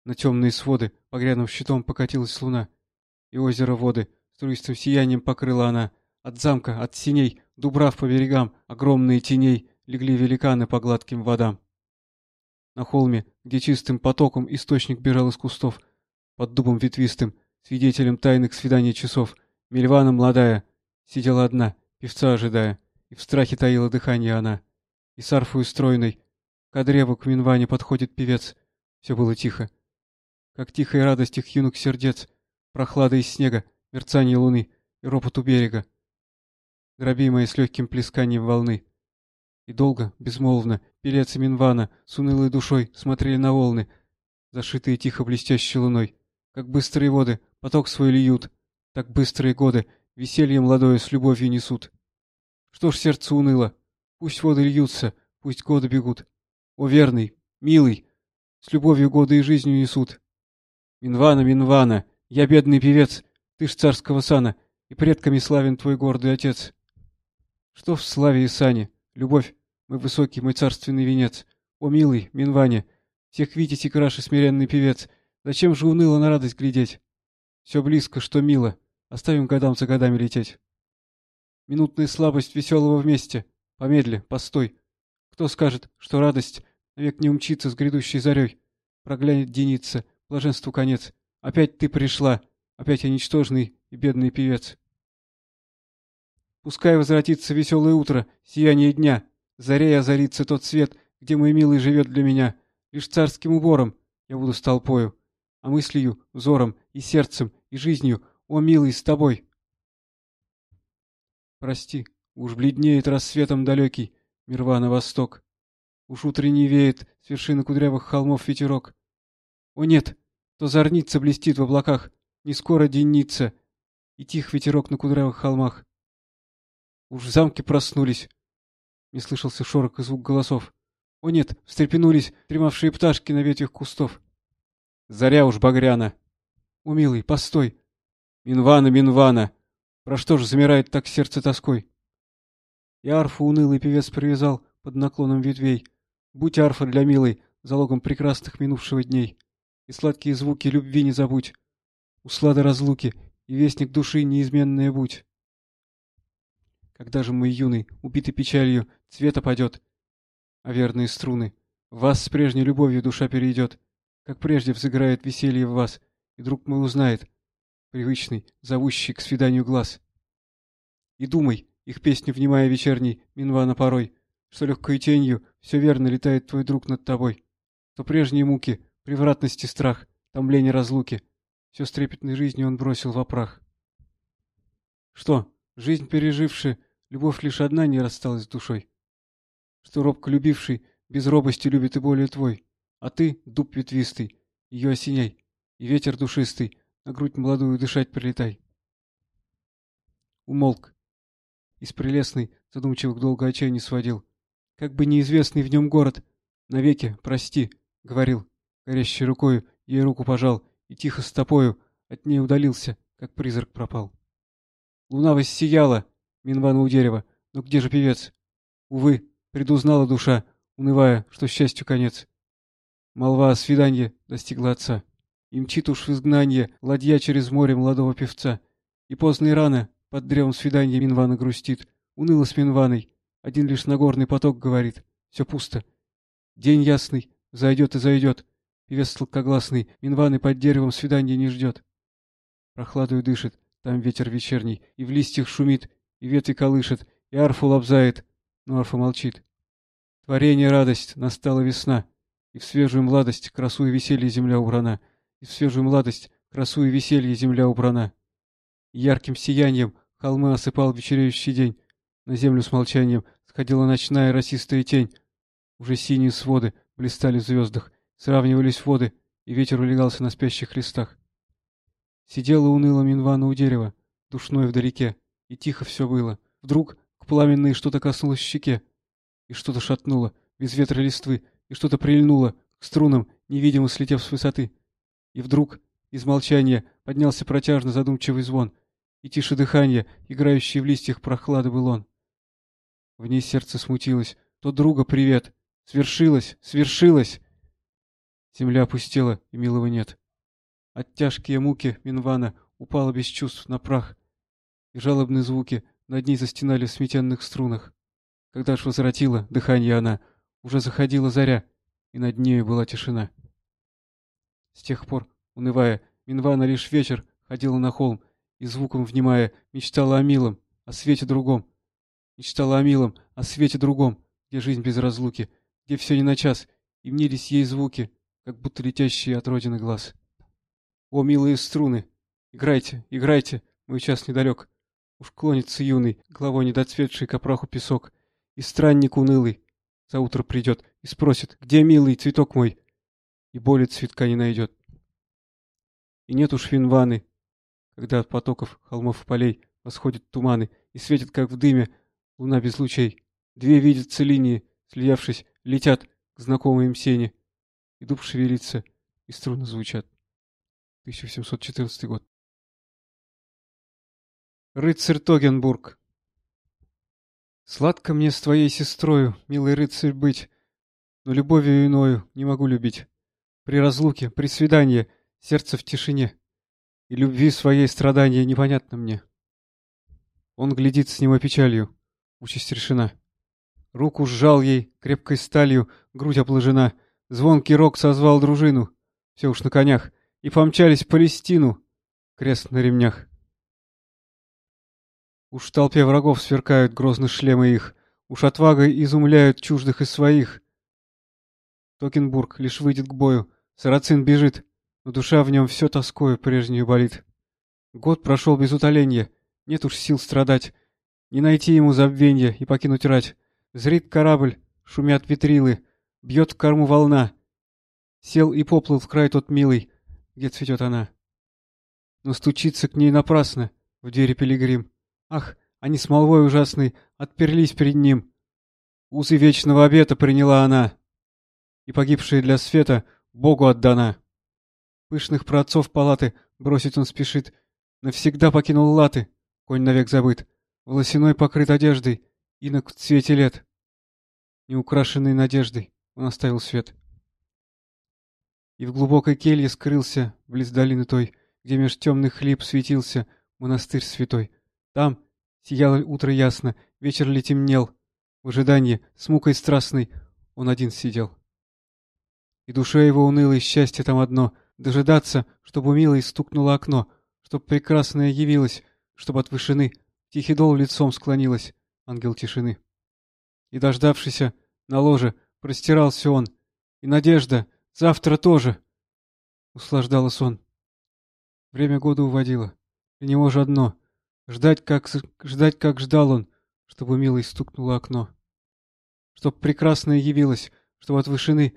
На темные своды погрянув щитом покатилась луна, и озеро воды струистым сиянием покрыла она. От замка, от синей, дубрав по берегам, огромные теней легли великаны по гладким водам. На холме, где чистым потоком источник бежал из кустов, под дубом ветвистым, свидетелем тайных свиданий часов, Мельвана молодая, сидела одна, певца ожидая, и в страхе таила дыхание она. И с арфою стройной, к древу к Минване подходит певец. Все было тихо. Как тихая радость их юных сердец, прохлада из снега, мерцание луны и ропот у берега, дробимое с легким плесканием волны. И долго, безмолвно, пелец и Минвана с унылой душой смотрели на волны, зашитые тихо блестящей луной. Как быстрые воды поток свой льют, так быстрые годы веселье молодое с любовью несут. Что ж сердце уныло? Пусть воды льются, пусть годы бегут. О, верный, милый, с любовью годы и жизнью несут. Минвана, Минвана, я бедный певец, ты ж царского сана, и предками славен твой гордый отец. Что в славе и сане, любовь, мой высокий, мой царственный венец. О, милый, Минване, всех видите краше смиренный певец, зачем же уныло на радость глядеть? Все близко, что мило, оставим годам за годами лететь. Минутная слабость веселого вместе, помедли, постой. Кто скажет, что радость навек не умчится с грядущей зарей? Проглянет деница, блаженству конец. Опять ты пришла, опять я ничтожный и бедный певец. Пускай возвратится веселое утро, сияние дня, зарей озарится тот свет, где мой милый живет для меня. Лишь царским убором я буду с толпою, а мыслью, взором и сердцем, и жизнью, о, милый, с тобой. Прости, уж бледнеет рассветом далекий, мирва на восток. Уж утренний веет с вершины кудрявых холмов ветерок. О нет, то зорница блестит в облаках, не скоро денница, и тих ветерок на кудрявых холмах. Уж в замке проснулись. Не слышался шорох и звук голосов. О нет, встрепенулись дремавшие пташки на ветвях кустов. Заря уж багряна. О, милый, постой. Минвана, Минвана. Про что же замирает так сердце тоской? И арфу унылый певец привязал под наклоном ветвей. Будь арфа для милой, залогом прекрасных минувшего дней. И сладкие звуки любви не забудь. Услада разлуки и вестник души неизменная будь. Когда же мой юный, убитый печалью, цвета падет, а верные струны, вас с прежней любовью душа перейдет, как прежде взыграет веселье в вас, и друг мой узнает, привычный, зовущий к свиданию глаз. И думай, их песню внимая вечерней, Минвана порой, что легкой тенью все верно летает твой друг над тобой, то прежние муки, превратности страх, томление разлуки, все с трепетной жизнью он бросил в прах. Что, жизнь пережившая, Любовь лишь одна не рассталась с душой. Что робко любивший, без робости любит и более твой. А ты, дуб ветвистый, ее осеняй, и ветер душистый, на грудь молодую дышать прилетай. Умолк. Из прелестной, задумчивых долго очей не сводил. Как бы неизвестный в нем город, навеки, прости, — говорил. Горящей рукою ей руку пожал и тихо стопою от ней удалился, как призрак пропал. Луна воссияла, Минвана у дерева. Но где же певец? Увы, предузнала душа, унывая, что счастью конец. Молва о свиданье достигла отца. И мчит уж в изгнанье ладья через море молодого певца. И поздно и рано под древом свидания Минвана грустит. Уныло с Минваной. Один лишь Нагорный поток говорит. Все пусто. День ясный, зайдет и зайдет. Певец сладкогласный, Минваны под деревом свидания не ждет. Прохладою дышит, там ветер вечерний, и в листьях шумит, и ветви колышет, и арфу лобзает, но арфа молчит. Творение радость, настала весна, и в свежую младость красу и веселье земля убрана, и в свежую младость красу и веселье земля убрана. ярким сиянием холмы осыпал вечереющий день, на землю с молчанием сходила ночная росистая тень, Уже синие своды блистали в звездах, сравнивались воды, и ветер улегался на спящих листах. Сидела уныло Минвана у дерева, душной вдалеке, и тихо все было. Вдруг к пламенной что-то коснулось щеке, и что-то шатнуло, без ветра листвы, и что-то прильнуло к струнам, невидимо слетев с высоты. И вдруг из молчания поднялся протяжно задумчивый звон, и тише дыхание, играющее в листьях прохлады был он. В ней сердце смутилось. То друга привет. Свершилось, свершилось. Земля опустела, и милого нет. От тяжкие муки Минвана упала без чувств на прах, и жалобные звуки над ней застенали в сметенных струнах. Когда ж возвратила дыхание она, уже заходила заря, и над нею была тишина. С тех пор, унывая, Минвана лишь вечер ходила на холм и, звуком внимая, мечтала о милом, о свете другом. Мечтала о милом, о свете другом, где жизнь без разлуки, где все не на час, и мнились ей звуки, как будто летящие от родины глаз. О, милые струны! Играйте, играйте, мой час недалек. Уж клонится юный, головой недоцветший к праху песок, и странник унылый за утро придет и спросит, где милый цветок мой, и боли цветка не найдет. И нет уж винваны, когда от потоков холмов и полей восходят туманы и светят, как в дыме, луна без лучей. Две видятся линии, слиявшись, летят к знакомой им сене. И дуб шевелится, и струны звучат. 1814 год. Рыцарь Тогенбург Сладко мне с твоей сестрою, милый рыцарь, быть, но любовью иною не могу любить. При разлуке, при свидании, сердце в тишине, и любви своей страдания непонятно мне. Он глядит с него печалью, участь решена. Руку сжал ей крепкой сталью, грудь обложена, звонкий рог созвал дружину, все уж на конях, и помчались в Палестину, крест на ремнях. Уж в толпе врагов сверкают грозно шлемы их, Уж отвагой изумляют чуждых и своих. Токенбург лишь выйдет к бою, Сарацин бежит, но душа в нем все тоскою прежнюю болит. Год прошел без утоления, нет уж сил страдать, Не найти ему забвенья и покинуть рать. Зрит корабль, шумят ветрилы, бьет в корму волна. Сел и поплыл в край тот милый, где цветет она. Но стучится к ней напрасно в двери пилигрим. Ах, они с молвой ужасной отперлись перед ним. Узы вечного обета приняла она, и погибшая для света Богу отдана. Пышных праотцов палаты бросить он спешит, навсегда покинул латы, конь навек забыт, волосяной покрыт одеждой, инок в цвете лет. Неукрашенный надеждой он оставил свет. И в глубокой келье скрылся, близ долины той, где меж темных лип светился монастырь святой. Там сияло утро ясно, вечер ли темнел. В ожидании, с мукой страстной, он один сидел. И душе его унылой счастье там одно — дожидаться, чтобы милой стукнуло окно, чтоб прекрасное явилось, чтоб от вышины тихий дол лицом склонилась, ангел тишины. И дождавшийся на ложе простирался он, и надежда завтра тоже. Услаждала сон. Время года уводило. Для него же одно Ждать, как, ждать, как ждал он, чтобы милой стукнуло окно. Чтоб прекрасное явилось, чтоб от вышины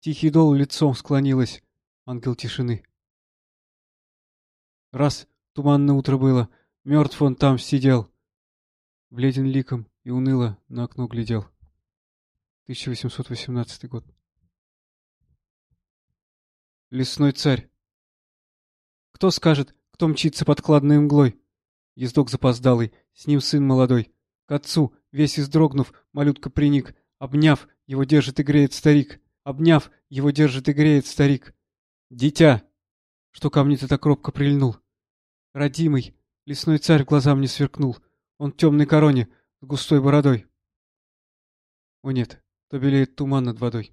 тихий дол лицом склонилась, ангел тишины. Раз туманное утро было, мертв он там сидел, бледен ликом и уныло на окно глядел. 1818 год. Лесной царь. Кто скажет, кто мчится под кладной мглой? Ездок запоздалый, с ним сын молодой. К отцу, весь издрогнув, малютка приник. Обняв, его держит и греет старик. Обняв, его держит и греет старик. Дитя! Что ко мне ты так робко прильнул? Родимый, лесной царь глаза мне сверкнул. Он в темной короне, с густой бородой. О нет, то белеет туман над водой.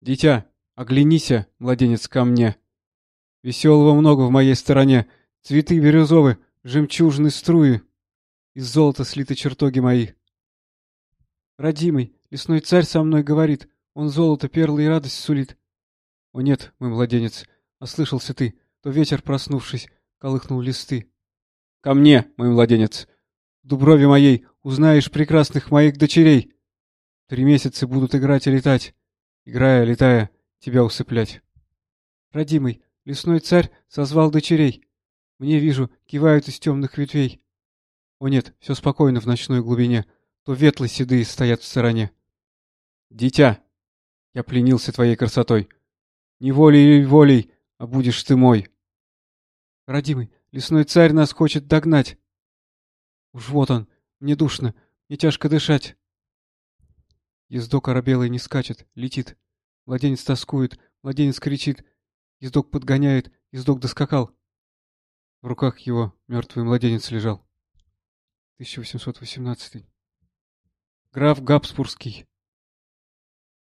Дитя, оглянися, младенец, ко мне. Веселого много в моей стороне. Цветы бирюзовы, жемчужные струи, из золота слиты чертоги мои. Родимый, лесной царь со мной говорит, он золото, перлы и радость сулит. О нет, мой младенец, ослышался ты, то ветер, проснувшись, колыхнул листы. Ко мне, мой младенец, в дуброве моей узнаешь прекрасных моих дочерей. Три месяца будут играть и летать. Играя, летая, тебя усыплять. Родимый, лесной царь созвал дочерей. Мне, вижу, кивают из темных ветвей. О нет, все спокойно в ночной глубине. То ветлы седые стоят в стороне. Дитя, я пленился твоей красотой. Не волей или волей, а будешь ты мой. Родимый, лесной царь нас хочет догнать. Уж вот он, мне душно, мне тяжко дышать. Ездок оробелый не скачет, летит. Младенец тоскует, младенец кричит. Ездок подгоняет, ездок доскакал. В руках его мертвый младенец лежал. 1818. Граф Габсбургский.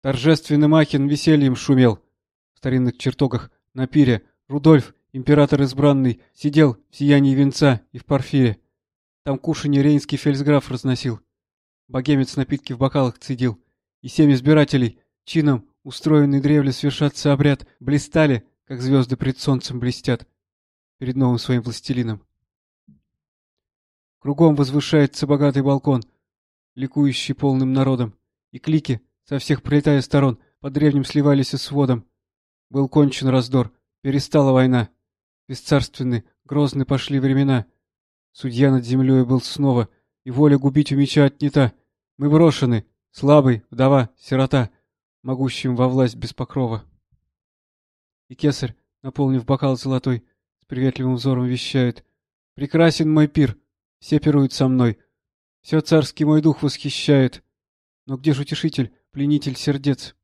Торжественный Махин весельем шумел. В старинных чертогах на пире Рудольф, император избранный, сидел в сиянии венца и в парфире. Там кушанье рейнский фельдсграф разносил. Богемец напитки в бокалах цедил. И семь избирателей, чином, устроенный древле свершаться обряд, блистали, как звезды пред солнцем блестят перед новым своим властелином. Кругом возвышается богатый балкон, ликующий полным народом, и клики, со всех прилетая сторон, под древним сливались с сводом. Был кончен раздор, перестала война. Бесцарственны, грозны пошли времена. Судья над землей был снова, и воля губить у меча отнята. Мы брошены, слабый, вдова, сирота, могущим во власть без покрова. И кесарь, наполнив бокал золотой, приветливым взором вещает. «Прекрасен мой пир, все пируют со мной, все царский мой дух восхищает. Но где ж утешитель, пленитель сердец?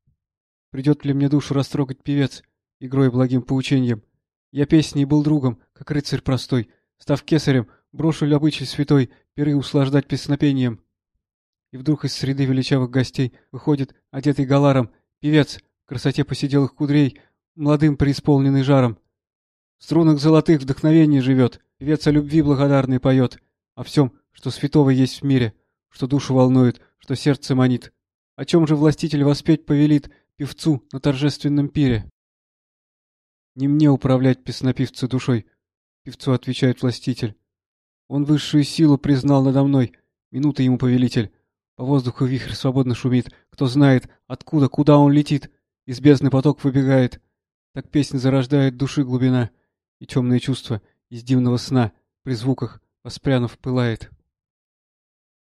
Придет ли мне душу растрогать певец, игрой благим поучением? Я песней был другом, как рыцарь простой, став кесарем, брошу ли обычай святой, пиры услаждать песнопением?» И вдруг из среды величавых гостей выходит, одетый галаром, певец, красоте посиделых кудрей, молодым преисполненный жаром. Струнах золотых вдохновение живет, певец о любви благодарный поет, о всем, что святого есть в мире, что душу волнует, что сердце манит. О чем же властитель воспеть повелит певцу на торжественном пире? Не мне управлять песнопивца душой, певцу отвечает властитель. Он высшую силу признал надо мной, минута ему повелитель. По воздуху вихрь свободно шумит, кто знает, откуда, куда он летит, из бездны поток выбегает. Так песня зарождает души глубина — и темные чувства из дивного сна при звуках воспрянув пылает.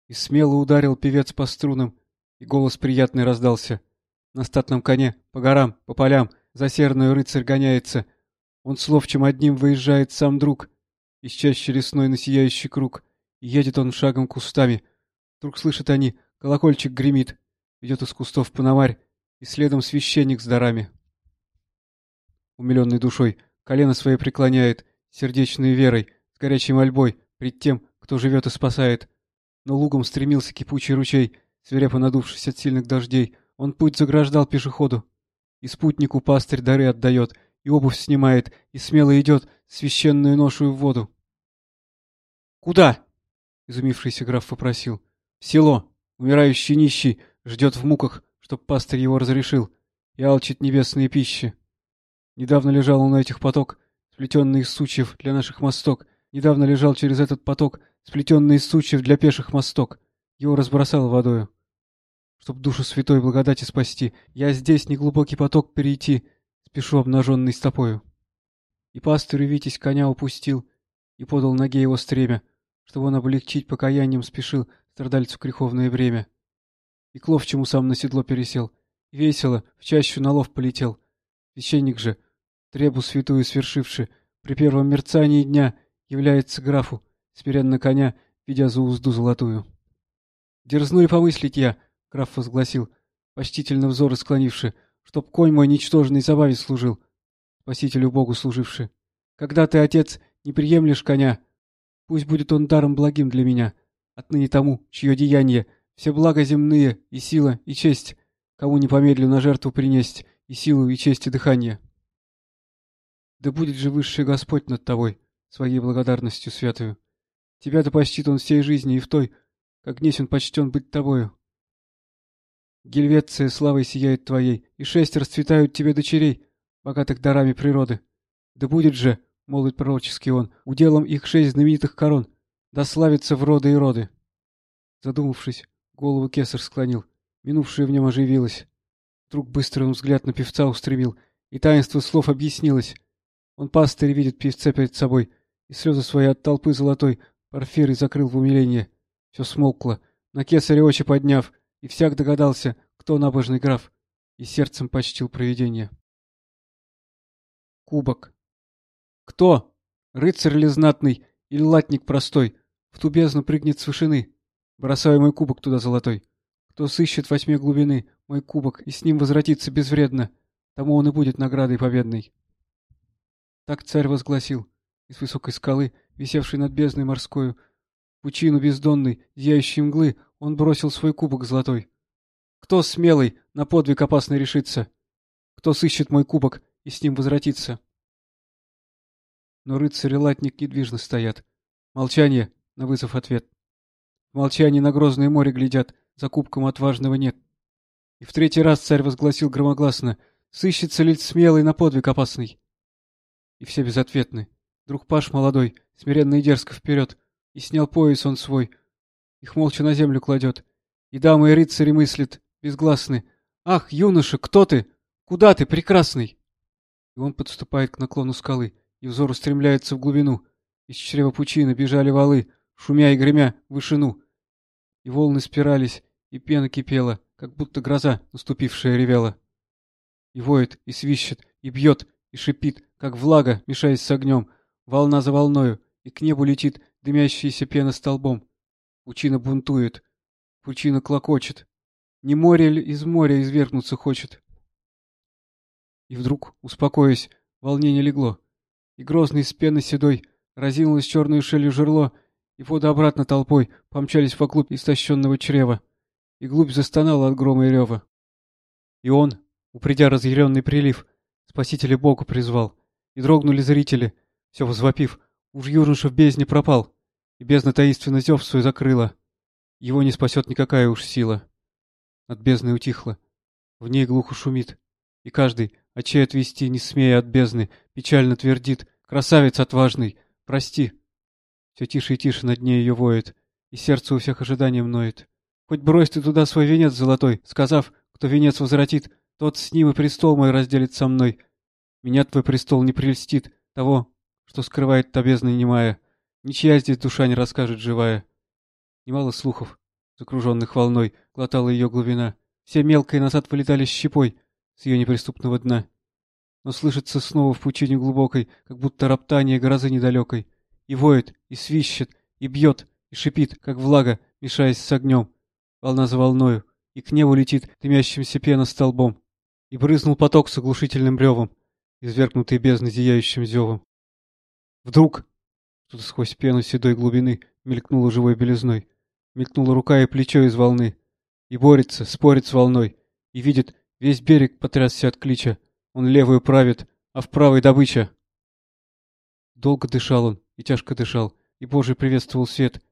И смело ударил певец по струнам, и голос приятный раздался. На статном коне, по горам, по полям, за серную рыцарь гоняется. Он слов чем одним выезжает сам друг, из чаще лесной на сияющий круг, и едет он шагом кустами. Вдруг слышат они, колокольчик гремит, идет из кустов пономарь, и следом священник с дарами. Умиленный душой, колено свое преклоняет, сердечной верой, с горячей мольбой, пред тем, кто живет и спасает. Но лугом стремился кипучий ручей, свирепо надувшись от сильных дождей, он путь заграждал пешеходу. И спутнику пастырь дары отдает, и обувь снимает, и смело идет, священную ношу в воду. «Куда?» — изумившийся граф попросил. «В село. Умирающий нищий ждет в муках, чтоб пастырь его разрешил, и алчит небесные пищи». Недавно лежал он на этих поток, сплетенный из сучьев для наших мосток. Недавно лежал через этот поток, сплетенный из сучьев для пеших мосток. Его разбросало водою. Чтоб душу святой благодати спасти, я здесь неглубокий поток перейти, спешу обнаженный стопою. И пастырь Витязь коня упустил, и подал ноге его стремя, чтобы он облегчить покаянием спешил страдальцу греховное время. И к ловчему сам на седло пересел, весело в чащу на лов полетел. Священник же, требу святую свершивши, при первом мерцании дня является графу, смиренно коня, ведя за узду золотую. Дерзнули помыслить я, граф возгласил, почтительно взоры склонивши, чтоб конь мой ничтожный забаве служил, спасителю Богу служивши. Когда ты, отец, не приемлешь коня, пусть будет он даром благим для меня, отныне тому, чье деяние, все блага земные, и сила, и честь, кому не помедлю на жертву принесть, и силу, и честь, и дыхание. Да будет же высший Господь над тобой, своей благодарностью святую. Тебя да почтит он всей жизни и в той, как днесь он почтен быть тобою. Гельвеция славой сияет твоей, и шесть расцветают тебе дочерей, богатых дарами природы. Да будет же, — молвит пророческий он, — уделом их шесть знаменитых корон, да славится в роды и роды. Задумавшись, голову кесарь склонил, Минувшее в нем оживилось. Вдруг быстрый он взгляд на певца устремил, и таинство слов объяснилось. Он пастырь видит певца перед собой, и слезы свои от толпы золотой Порфирий закрыл в умиление. Все смолкло, на кесаря очи подняв, и всяк догадался, кто набожный граф, и сердцем почтил провидение. Кубок. Кто? Рыцарь ли знатный, или латник простой, в ту бездну прыгнет с вышины? Бросаю мой кубок туда золотой. Кто сыщет во тьме глубины мой кубок и с ним возвратится безвредно, тому он и будет наградой победной. Так царь возгласил. Из высокой скалы, висевшей над бездной морскою, пучину бездонной, зияющей мглы, он бросил свой кубок золотой. Кто смелый на подвиг опасный решится? Кто сыщет мой кубок и с ним возвратится? Но рыцарь и латник недвижно стоят. Молчание на вызов ответ. В молчании на грозное море глядят, за кубком отважного нет. И в третий раз царь возгласил громогласно, «Сыщется ли смелый на подвиг опасный?» И все безответны. Друг Паш молодой, смиренно и дерзко вперед, и снял пояс он свой, их молча на землю кладет. И дамы и рыцари мыслят, безгласны, «Ах, юноша, кто ты? Куда ты, прекрасный?» И он подступает к наклону скалы, и взор устремляется в глубину. Из чрева пучины бежали валы, шумя и гремя в вышину. И волны спирались, и пена кипела, как будто гроза, наступившая, ревела. И воет, и свищет, и бьет, и шипит, как влага, мешаясь с огнем, волна за волною, и к небу летит дымящаяся пена столбом. Пучина бунтует, пучина клокочет. Не море ли из моря извергнуться хочет? И вдруг, успокоясь, волнение легло, и грозный с пены седой разинулось черную шелью жерло, и воды обратно толпой помчались вокруг истощенного чрева, и глубь застонала от грома и рева. И он, упредя разъяренный прилив, спасителя Богу призвал, и дрогнули зрители, все возвопив, уж юноша в бездне пропал, и бездна таинственно зев свой закрыла. Его не спасет никакая уж сила. Над бездной утихло, в ней глухо шумит, и каждый, очей отвести, не смея от бездны, печально твердит, красавец отважный, прости. Все тише и тише на дне ее воет, и сердце у всех ожиданием ноет. Хоть брось ты туда свой венец золотой, сказав, кто венец возвратит, тот с ним и престол мой разделит со мной. Меня твой престол не прельстит, того, что скрывает та бездна немая. Ничья здесь душа не расскажет живая. Немало слухов, закруженных волной, глотала ее глубина. Все мелко и назад вылетали щепой с ее неприступного дна. Но слышится снова в пучине глубокой, как будто роптание грозы недалекой. И воет, и свищет, и бьет, и шипит, как влага, мешаясь с огнем. Волна за волною, и к небу летит дымящимся пена столбом. И брызнул поток с оглушительным ревом, извергнутый бездны зияющим зевом. Вдруг что-то сквозь пену седой глубины мелькнуло живой белизной. Мелькнула рука и плечо из волны. И борется, спорит с волной. И видит, весь берег потрясся от клича. Он левую правит, а в правой добыча. Долго дышал он, и тяжко дышал, и Божий приветствовал свет.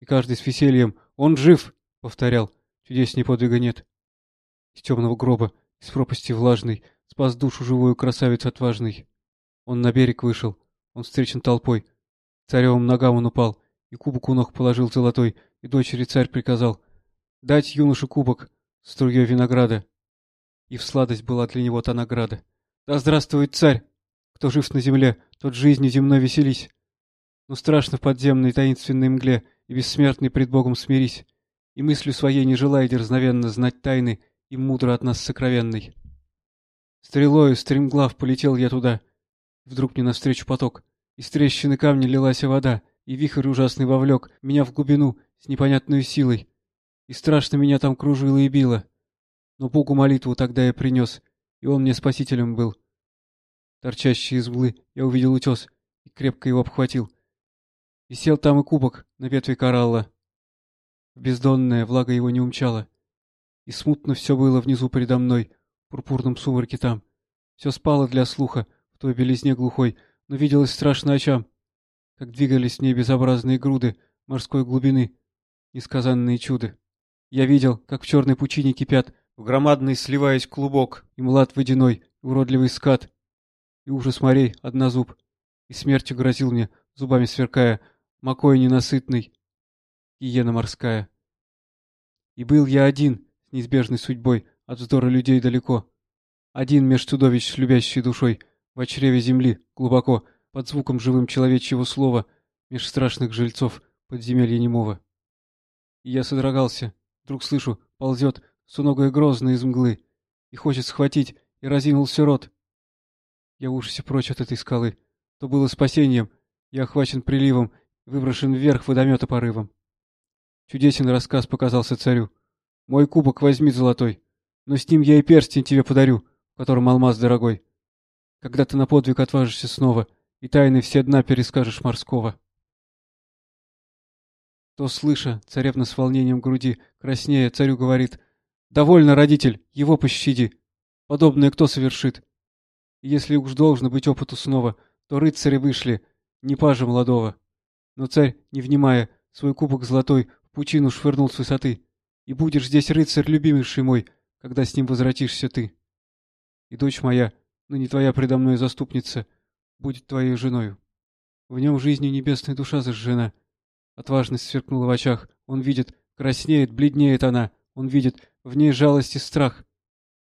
И каждый с весельем «Он жив!» — повторял. Чудесней подвига нет. Из темного гроба, из пропасти влажной, спас душу живую красавец отважный. Он на берег вышел, он встречен толпой. Царевым ногам он упал, и кубок у ног положил золотой, и дочери царь приказал дать юноше кубок с струей винограда и в сладость была для него та награда. Да здравствует царь! Кто жив на земле, тот жизнью земной веселись. Но страшно в подземной таинственной мгле, и бессмертный пред Богом смирись, и мыслью своей не желай дерзновенно знать тайны и мудро от нас сокровенной. Стрелою, стремглав, полетел я туда. Вдруг мне навстречу поток, из трещины камня лилась вода, и вихрь ужасный вовлек меня в глубину с непонятной силой, и страшно меня там кружило и било. Но Богу молитву тогда я принес, и он мне спасителем был. Торчащий из углы, я увидел утес и крепко его обхватил. Висел там и кубок на ветви коралла. Бездонная влага его не умчала. И смутно все было внизу передо мной, в пурпурном сумраке там. Все спало для слуха, в той белизне глухой, но виделось страшно очам, как двигались в ней безобразные груды морской глубины, несказанные чуды. Я видел, как в черной пучине кипят в громадный сливаясь клубок, и млад водяной, и уродливый скат, и ужас морей, однозуб, и смертью грозил мне, зубами сверкая, макой ненасытный, гиена морская. И был я один, с неизбежной судьбой, от вздора людей далеко. Один меж чудовищ с любящей душой, в чреве земли, глубоко, под звуком живым человечьего слова, меж страшных жильцов подземелья немого. И я содрогался, вдруг слышу, ползет, суногое грозно из мглы, и хочет схватить, и разинулся рот. Я в ужасе прочь от этой скалы. То было спасением. Я охвачен приливом, выброшен вверх водомета порывом. Чудесен рассказ показался царю. Мой кубок возьми золотой, но с ним я и перстень тебе подарю, в котором алмаз дорогой. Когда ты на подвиг отважишься снова, и тайны все дна перескажешь морского. То, слыша, царевна с волнением груди, краснея, царю говорит, «Довольно, родитель, его пощади. Подобное кто совершит? Если уж должно быть опыту снова, то рыцари вышли, не пажа молодого». Но царь, не внимая, свой кубок золотой в пучину швырнул с высоты. И будешь здесь рыцарь любимейший мой, когда с ним возвратишься ты. И дочь моя, ныне твоя предо мной заступница, будет твоей женою. В нем жизнью небесной душа зажжена. Отважность сверкнула в очах. Он видит, краснеет, бледнеет она. Он видит, в ней жалость и страх.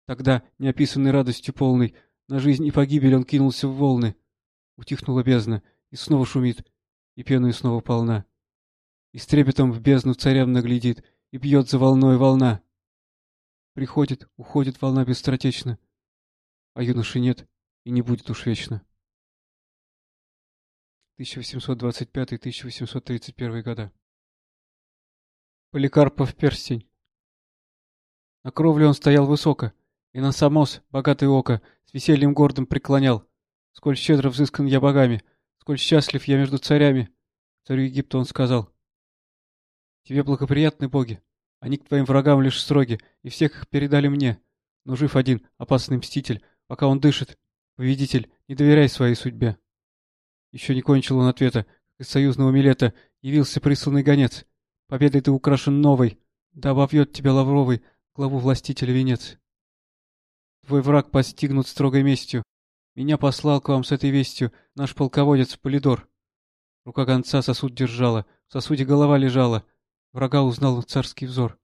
Тогда, неописанной радостью полной, на жизнь и погибель он кинулся в волны. Утихнула бездна, и снова шумит, и пеной снова полна. И с трепетом в бездну царевна глядит, и бьет за волной волна. Приходит, уходит волна быстротечно, а юноши нет и не будет уж вечно. 1825-1831 года. Поликарпов перстень. На кровле он стоял высоко, и на самос, богатый око, с весельем гордым преклонял. Сколь щедро взыскан я богами, сколь счастлив я между царями. Царю Египта он сказал. Тебе благоприятны боги, они к твоим врагам лишь строги, и всех их передали мне. Но жив один, опасный мститель, пока он дышит. Победитель, не доверяй своей судьбе. Еще не кончил он ответа, из союзного милета явился присланный гонец. Победой ты украшен новой, да обовьет тебя лавровый, главу властителя венец. Твой враг постигнут строгой местью. Меня послал к вам с этой вестью наш полководец Полидор. Рука гонца сосуд держала, в сосуде голова лежала. Врага узнал царский взор.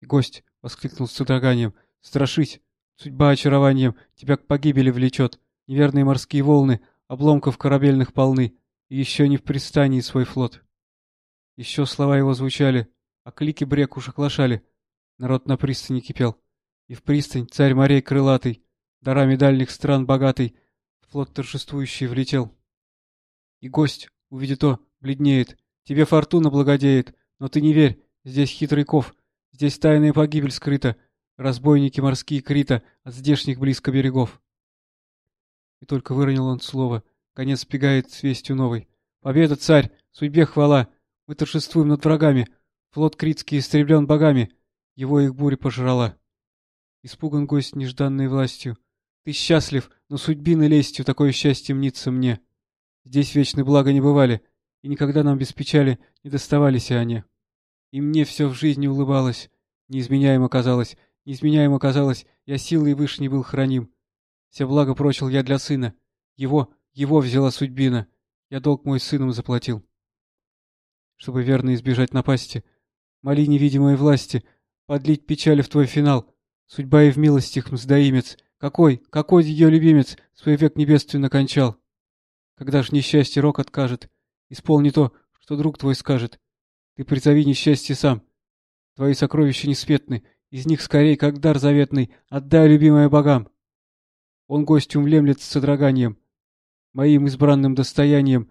И гость воскликнул с содроганием. Страшись! Судьба очарованием тебя к погибели влечет. Неверные морские волны обломков корабельных полны, и еще не в пристании свой флот. Еще слова его звучали, а клики брек уж оглашали. Народ на пристани кипел. И в пристань царь морей крылатый, дарами дальних стран богатый, флот торжествующий влетел. И гость, увидя то, бледнеет. Тебе фортуна благодеет, но ты не верь, здесь хитрый ков, здесь тайная погибель скрыта, разбойники морские Крита от здешних близко берегов. И только выронил он слово. Конец сбегает с вестью новой. Победа, царь! Судьбе хвала! Мы торжествуем над врагами! Флот критский истреблен богами! Его их буря пожрала. Испуган гость нежданной властью. Ты счастлив, но судьбины лестью такое счастье мнится мне. Здесь вечные блага не бывали, и никогда нам без печали не доставались они. И мне все в жизни улыбалось, неизменяемо казалось, неизменяемо казалось, я силой вышней был храним. Все благо прочил я для сына. Его, его взяла судьбина. Я долг мой сыном заплатил. Чтобы верно избежать напасти, моли невидимой власти, подлить печали в твой финал. Судьба и в милостях мздоимец. Какой, какой ее любимец свой век небественно кончал? Когда ж несчастье рок откажет, исполни то, что друг твой скажет. Ты призови несчастье сам. Твои сокровища несметны, из них скорей, как дар заветный, отдай любимое богам. Он гостю влемлет с содроганием. Моим избранным достоянием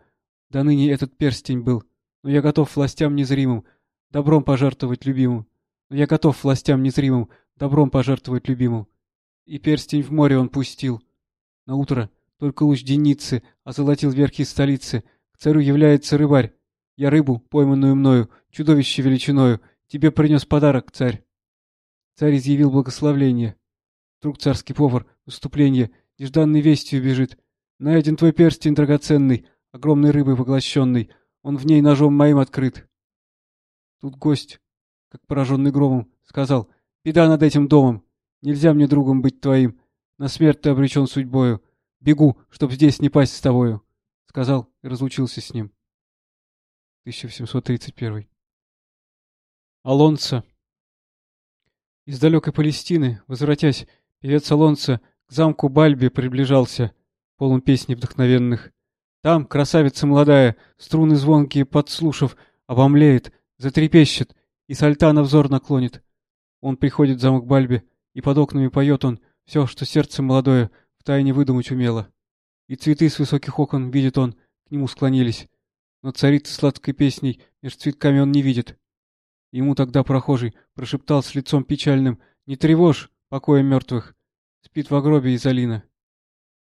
до ныне этот перстень был. Но я готов властям незримым добром пожертвовать любимым. Но я готов властям незримым добром пожертвовать любимым. И перстень в море он пустил. На утро только луч деницы озолотил верхи столицы. К царю является рыбарь. Я рыбу, пойманную мною, чудовище величиною, тебе принес подарок, царь. Царь изъявил благословление. Вдруг царский повар, выступление, нежданной вестью бежит. Найден твой перстень драгоценный, огромной рыбой поглощенный. Он в ней ножом моим открыт. Тут гость, как пораженный громом, сказал, «Беда над этим домом. Нельзя мне другом быть твоим. На смерть ты обречен судьбою. Бегу, чтоб здесь не пасть с тобою», — сказал и разлучился с ним. 1731. Алонсо Из далекой Палестины, возвратясь, певец Алонса к замку Бальби приближался, полон песней вдохновенных. Там красавица молодая, струны звонкие подслушав, обомлеет, затрепещет и сальтана взор наклонит. Он приходит в замок Бальби, и под окнами поет он все, что сердце молодое втайне выдумать умело. И цветы с высоких окон, видит он, к нему склонились. Но царицы сладкой песней меж цветками он не видит. Ему тогда прохожий прошептал с лицом печальным «Не тревожь покоя мертвых, спит в гробе Изолина».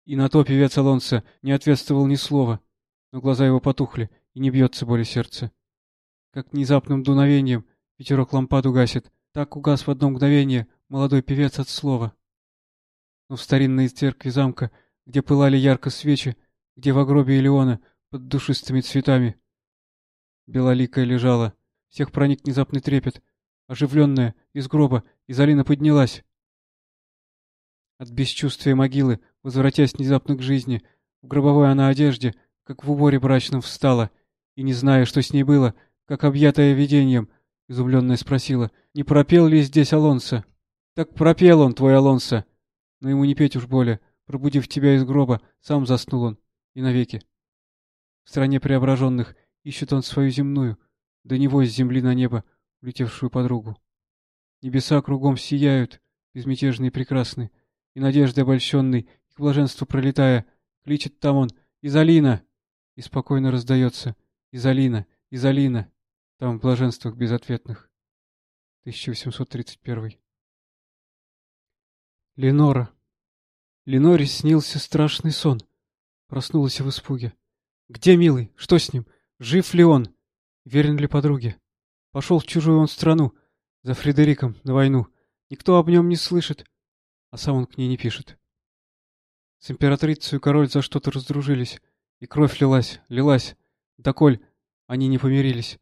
И на то певец Алонсо не ответствовал ни слова, но глаза его потухли, и не бьется более сердце. Как внезапным дуновением ветерок лампаду гасит, так угас в одно мгновение молодой певец от слова. Но в старинной церкви замка, где пылали ярко свечи, где в гробе Илеона под душистыми цветами, белоликая лежала, всех проник внезапный трепет. Оживленная, из гроба, Изолина поднялась. От бесчувствия могилы, возвратясь внезапно к жизни, в гробовой она одежде, как в уборе брачном встала, и, не зная, что с ней было, как объятая видением, изумленная спросила, не пропел ли здесь Алонсо? Так пропел он, твой Алонсо. Но ему не петь уж более, пробудив тебя из гроба, сам заснул он, и навеки. В стране преображенных ищет он свою земную, до него с земли на небо, улетевшую подругу. Небеса кругом сияют, безмятежные и прекрасны, и надежды обольщенной, к блаженству пролетая, кличет там он «Изолина!» и спокойно раздается «Изолина! Изолина!» там в блаженствах безответных. 1831 Ленора. Леноре снился страшный сон. Проснулась в испуге. «Где, милый? Что с ним? Жив ли он?» Верен ли подруге? Пошел в чужую он страну, за Фредериком, на войну. Никто об нем не слышит, а сам он к ней не пишет. С императрицей король за что-то раздружились, и кровь лилась, лилась, доколь они не помирились.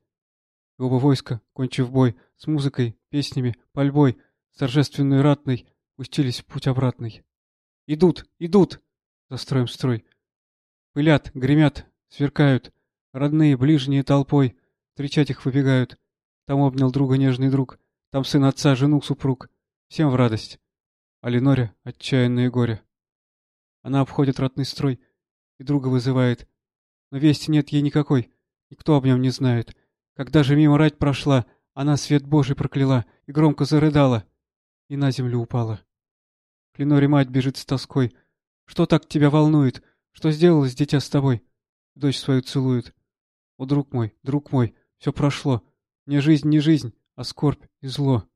И оба войска, кончив бой, с музыкой, песнями, пальбой, с торжественной ратной, пустились в путь обратный. «Идут! Идут!» — застроим строй. Пылят, гремят, сверкают, родные, ближние толпой — Встречать их выбегают. Там обнял друга нежный друг. Там сын отца, жену, супруг. Всем в радость. А Леноре отчаянное горе. Она обходит ратный строй и друга вызывает. Но вести нет ей никакой. Никто об нем не знает. Когда же мимо рать прошла, она свет Божий прокляла и громко зарыдала. И на землю упала. К Леноре мать бежит с тоской. Что так тебя волнует? Что сделалось, дитя, с тобой? Дочь свою целует. О, друг мой, друг мой, все прошло. Не жизнь, не жизнь, а скорбь и зло.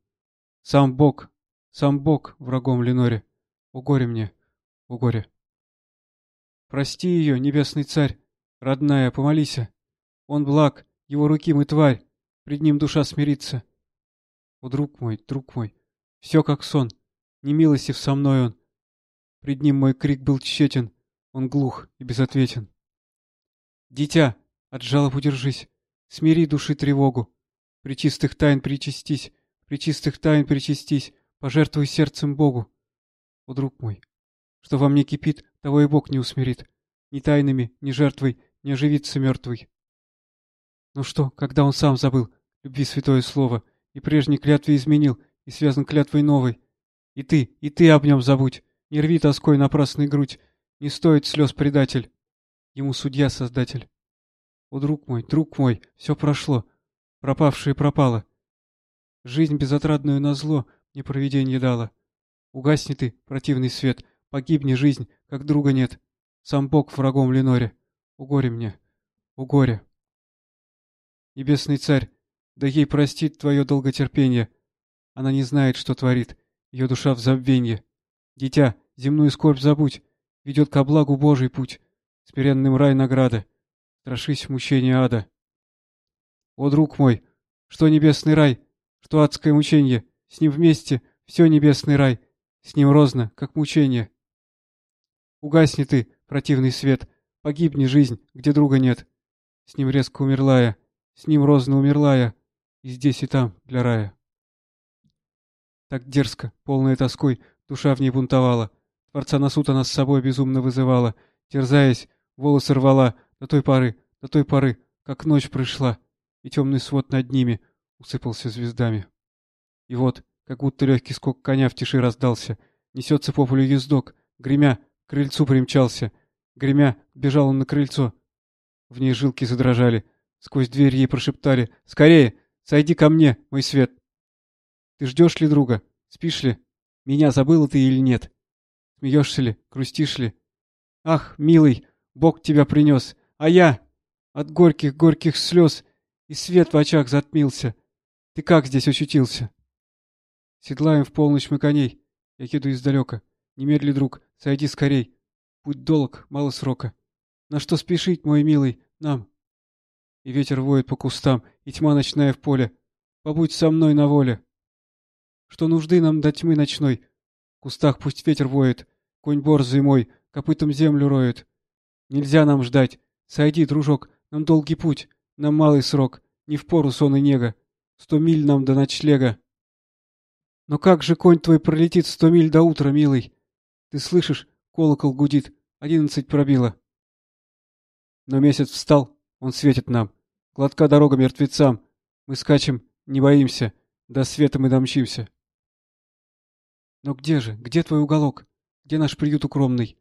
Сам Бог, сам Бог врагом Леноре. О горе мне, о горе. Прости ее, небесный царь, родная, помолися. Он благ, его руки мы тварь, пред ним душа смирится. О, друг мой, друг мой, все как сон, не милостив со мной он. Пред ним мой крик был тщетен, он глух и безответен. Дитя, от жалоб удержись, Смири души тревогу. При чистых тайн причастись, при чистых тайн причастись, пожертвуй сердцем Богу. О, друг мой, что во мне кипит, того и Бог не усмирит. Ни тайнами, ни жертвой не оживится мертвый. Но что, когда он сам забыл любви святое слово, и прежней клятве изменил, и связан клятвой новой? И ты, и ты об нем забудь, не рви тоской напрасной грудь, не стоит слез предатель. Ему судья создатель. О, друг мой, друг мой, все прошло. Пропавшее пропало. Жизнь безотрадную назло мне провиденье дала. Угасни ты, противный свет, погибни жизнь, как друга нет. Сам Бог врагом Леноре. О горе мне, о горе. Небесный царь, да ей простит твое долготерпение. Она не знает, что творит, ее душа в забвенье. Дитя, земную скорбь забудь, ведет ко благу Божий путь, смиренным рай награда страшись мучения ада. О, друг мой, что небесный рай, что адское мучение, с ним вместе все небесный рай, с ним розно, как мучение. Угасни ты, противный свет, погибни жизнь, где друга нет. С ним резко умерла я, с ним розно умерла я, и здесь и там для рая. Так дерзко, полная тоской, душа в ней бунтовала. Творца на суд она с собой безумно вызывала, терзаясь, волосы рвала, до той поры, до той поры, как ночь пришла, и темный свод над ними усыпался звездами. И вот, как будто легкий скок коня в тиши раздался. Несется по полю ездок, гремя, к крыльцу примчался. Гремя, бежал он на крыльцо. В ней жилки задрожали. Сквозь дверь ей прошептали. «Скорее! Сойди ко мне, мой свет!» «Ты ждешь ли друга? Спишь ли? Меня забыла ты или нет? Смеешься ли? Грустишь ли? Ах, милый, Бог тебя принес, а я от горьких-горьких слез и свет в очах затмился. Ты как здесь очутился?» Седлаем в полночь мы коней. Я еду издалека. Немедли, друг, сойди скорей. Путь долг, мало срока. На что спешить, мой милый, нам? И ветер воет по кустам, и тьма ночная в поле. Побудь со мной на воле. Что нужды нам до тьмы ночной? В кустах пусть ветер воет, конь борзый мой, копытом землю роет. Нельзя нам ждать. Сойди, дружок, нам долгий путь, нам малый срок, не в пору сон и нега. Сто миль нам до ночлега. Но как же конь твой пролетит сто миль до утра, милый? Ты слышишь, колокол гудит, одиннадцать пробило. Но месяц встал, он светит нам. Гладка дорога мертвецам. Мы скачем, не боимся. До света мы домчимся. Но где же, где твой уголок? Где наш приют укромный?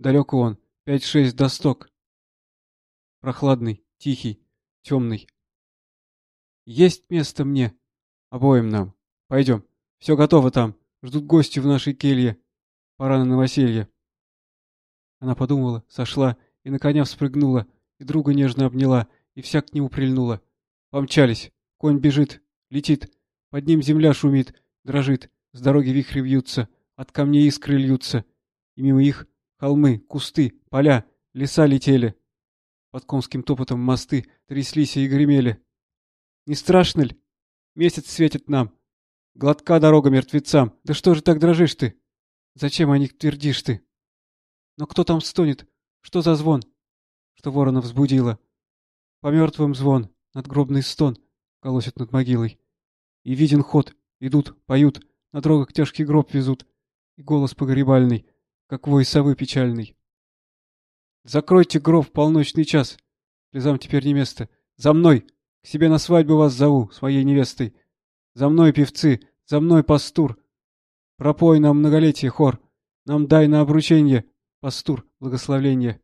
Далеко он, пять-шесть досток. Прохладный, тихий, темный. Есть место мне, обоим нам. Пойдем. Все готово там. Ждут гости в нашей келье. Пора на новоселье. Она подумала, сошла и на коня вспрыгнула, и друга нежно обняла, и вся к нему прильнула. Помчались. Конь бежит, летит. Под ним земля шумит, дрожит. С дороги вихри вьются, от камней искры льются. И мимо их холмы, кусты, поля, леса летели. Под конским топотом мосты тряслись и гремели. Не страшно ли? Месяц светит нам. Гладка дорога мертвецам. Да что же так дрожишь ты? Зачем о них твердишь ты? Но кто там стонет? Что за звон? Что ворона взбудила? По мертвым звон, надгробный стон, колосит над могилой. И виден ход, идут, поют, на дорогах тяжкий гроб везут. И голос погребальный, как вой совы печальный. Закройте гроб в полночный час. Слезам теперь не место. За мной! К себе на свадьбу вас зову, своей невестой. За мной, певцы, за мной, пастур. Пропой нам многолетие, хор. Нам дай на обручение, пастур, благословление.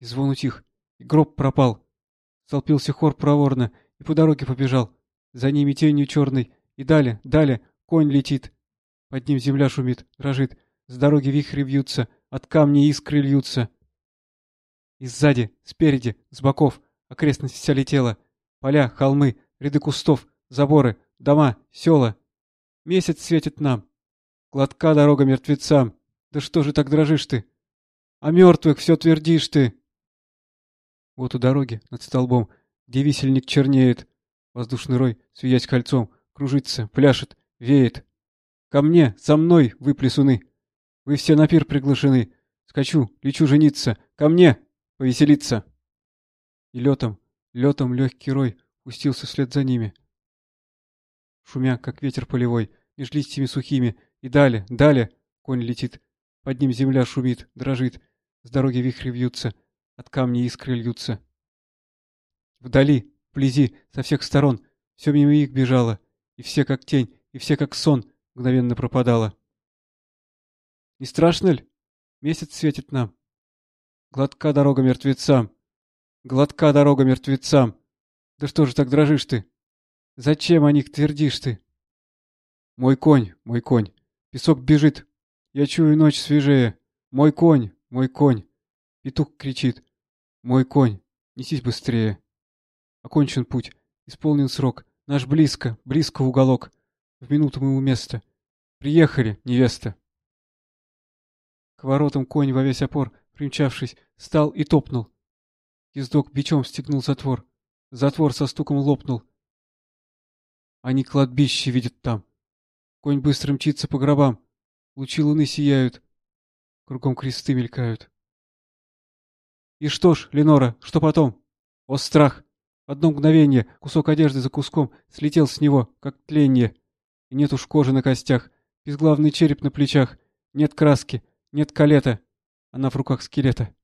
И звон утих, и гроб пропал. Столпился хор проворно и по дороге побежал. За ними тенью черной, и далее, далее, конь летит. Под ним земля шумит, дрожит, с дороги вихри вьются, от камней искры льются. И сзади, спереди, с боков, окрестность вся летела. Поля, холмы, ряды кустов, заборы, дома, села. Месяц светит нам. Гладка дорога мертвецам. Да что же так дрожишь ты? О мертвых все твердишь ты. Вот у дороги, над столбом, где висельник чернеет. Воздушный рой, свиясь кольцом, кружится, пляшет, веет. Ко мне, за мной, вы плесуны. Вы все на пир приглашены. Скачу, лечу жениться. Ко мне, повеселиться. И летом, летом легкий рой пустился вслед за ними шумя, как ветер полевой, меж листьями сухими, и далее, далее конь летит. Под ним земля шумит, дрожит, с дороги вихри вьются, от камней искры льются. Вдали, вблизи, со всех сторон, все мимо их бежало, и все как тень, и все как сон, мгновенно пропадало. Не страшно ли? Месяц светит нам. Гладка дорога мертвецам. Гладка дорога мертвецам. Да что же так дрожишь ты? Зачем о них твердишь ты? Мой конь, мой конь. Песок бежит. Я чую ночь свежее. Мой конь, мой конь. Петух кричит. Мой конь, несись быстрее. Окончен путь, исполнен срок. Наш близко, близко уголок. В минуту у места. Приехали, невеста. К воротам конь во весь опор, примчавшись, стал и топнул. Ездок бичом стегнул затвор. Затвор со стуком лопнул. Они кладбище видят там. Конь быстро мчится по гробам. Лучи луны сияют. Кругом кресты мелькают. И что ж, Ленора, что потом? О, страх! Одно мгновение, кусок одежды за куском, слетел с него, как тленье. Нет уж кожи на костях, безглавный череп на плечах, нет краски, нет калета. Она в руках скелета.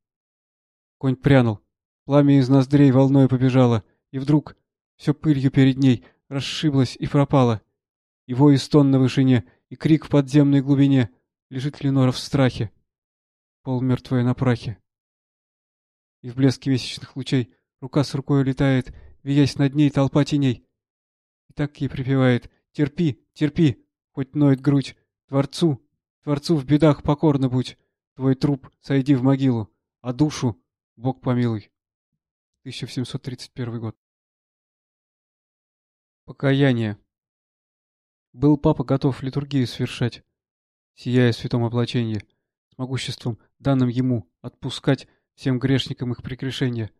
Конь прянул. Пламя из ноздрей волной побежало, и вдруг все пылью перед ней, расшиблась и пропала. и вой и стон на вышине, и крик в подземной глубине. Лежит Ленора в страхе, пол мертвая на прахе. И в блеске месячных лучей рука с рукой улетает, виясь над ней толпа теней. И так ей припевает «Терпи, терпи, хоть ноет грудь, Творцу, Творцу в бедах покорно будь, твой труп сойди в могилу, а душу Бог помилуй». 1731 год. Покаяние. Был папа готов литургию совершать, сияя в святом облачении, с могуществом, данным ему, отпускать всем грешникам их прегрешения.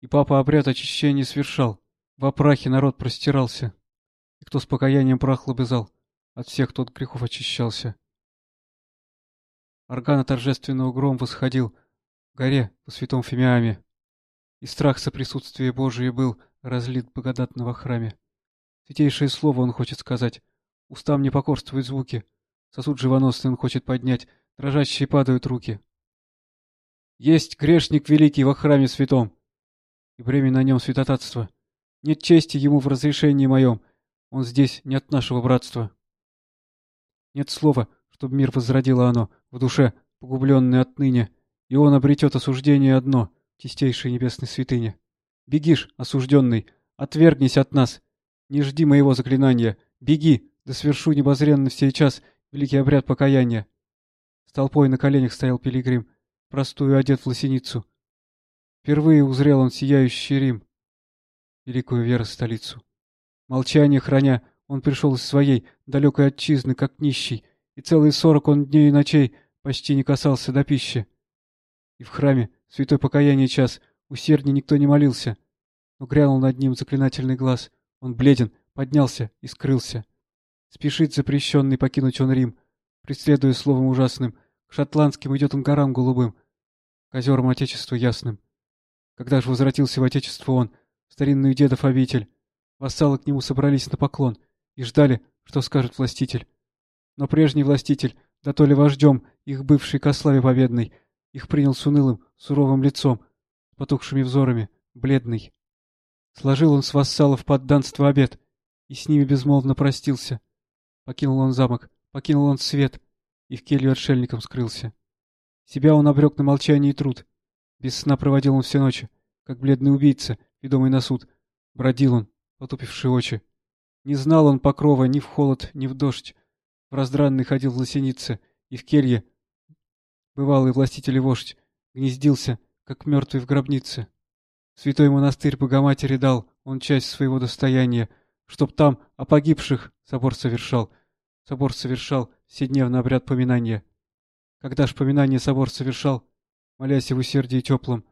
И папа обряд очищения совершал, во прахе народ простирался, и кто с покаянием прах лобызал, от всех тот грехов очищался. Органа торжественного гром восходил в горе по святом Фимиаме, и страх соприсутствия Божие был разлит благодатного храме. Святейшее слово он хочет сказать, устам не покорствуют звуки, сосуд живоносный он хочет поднять, дрожащие падают руки. Есть грешник великий во храме святом, и бремя на нем святотатство. Нет чести ему в разрешении моем, он здесь не от нашего братства. Нет слова, чтобы мир возродило оно в душе, погубленной отныне, и он обретет осуждение одно, чистейшей небесной святыне. Бегишь, осужденный, отвергнись от нас, не жди моего заклинания, беги, да свершу небозренно в час великий обряд покаяния. С толпой на коленях стоял пилигрим, простую одет в лосиницу. Впервые узрел он сияющий Рим, великую веру столицу. Молчание храня, он пришел из своей далекой отчизны, как нищий, и целые сорок он дней и ночей почти не касался до пищи. И в храме, святой покаяние час, усерднее никто не молился, но грянул над ним заклинательный глаз. Он бледен, поднялся и скрылся. Спешит запрещенный покинуть он Рим, преследуя словом ужасным. К шотландским идет он горам голубым, к озерам Отечеству ясным. Когда ж возвратился в Отечество он, старинную дедов обитель, вассалы к нему собрались на поклон и ждали, что скажет властитель. Но прежний властитель, да то ли вождем, их бывший ко славе победной, их принял с унылым, суровым лицом, потухшими взорами, бледный. Сложил он с вассалов подданство обед, и с ними безмолвно простился. Покинул он замок, покинул он свет, и в келью отшельником скрылся. Себя он обрек на молчание и труд. Без сна проводил он все ночи, как бледный убийца, ведомый на суд. Бродил он, потупивший очи. Не знал он покрова ни в холод, ни в дождь. В раздранный ходил в лосенице, и в келье, бывалый властитель и вождь, гнездился, как мертвый в гробнице. Святой монастырь Богоматери дал он часть своего достояния, чтоб там о погибших собор совершал. Собор совершал вседневный обряд поминания. Когда ж поминание собор совершал, молясь в усердии теплом,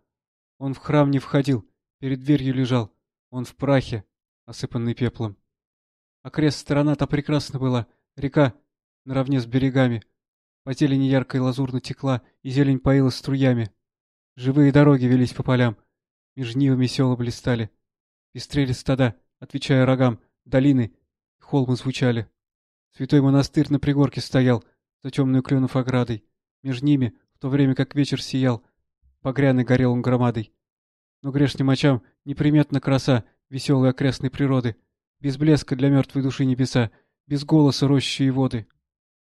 он в храм не входил, перед дверью лежал, он в прахе, осыпанный пеплом. Окрест сторона-то прекрасна была, река наравне с берегами. По зелени яркой лазурно текла, и зелень поила струями. Живые дороги велись по полям, меж нивами села блистали. Пестрели стада, отвечая рогам, долины и холмы звучали. Святой монастырь на пригорке стоял, за темную кленов оградой. Меж ними, в то время как вечер сиял, погряный горел он громадой. Но грешным очам неприметна краса веселой окрестной природы, без блеска для мертвой души небеса, без голоса рощи и воды.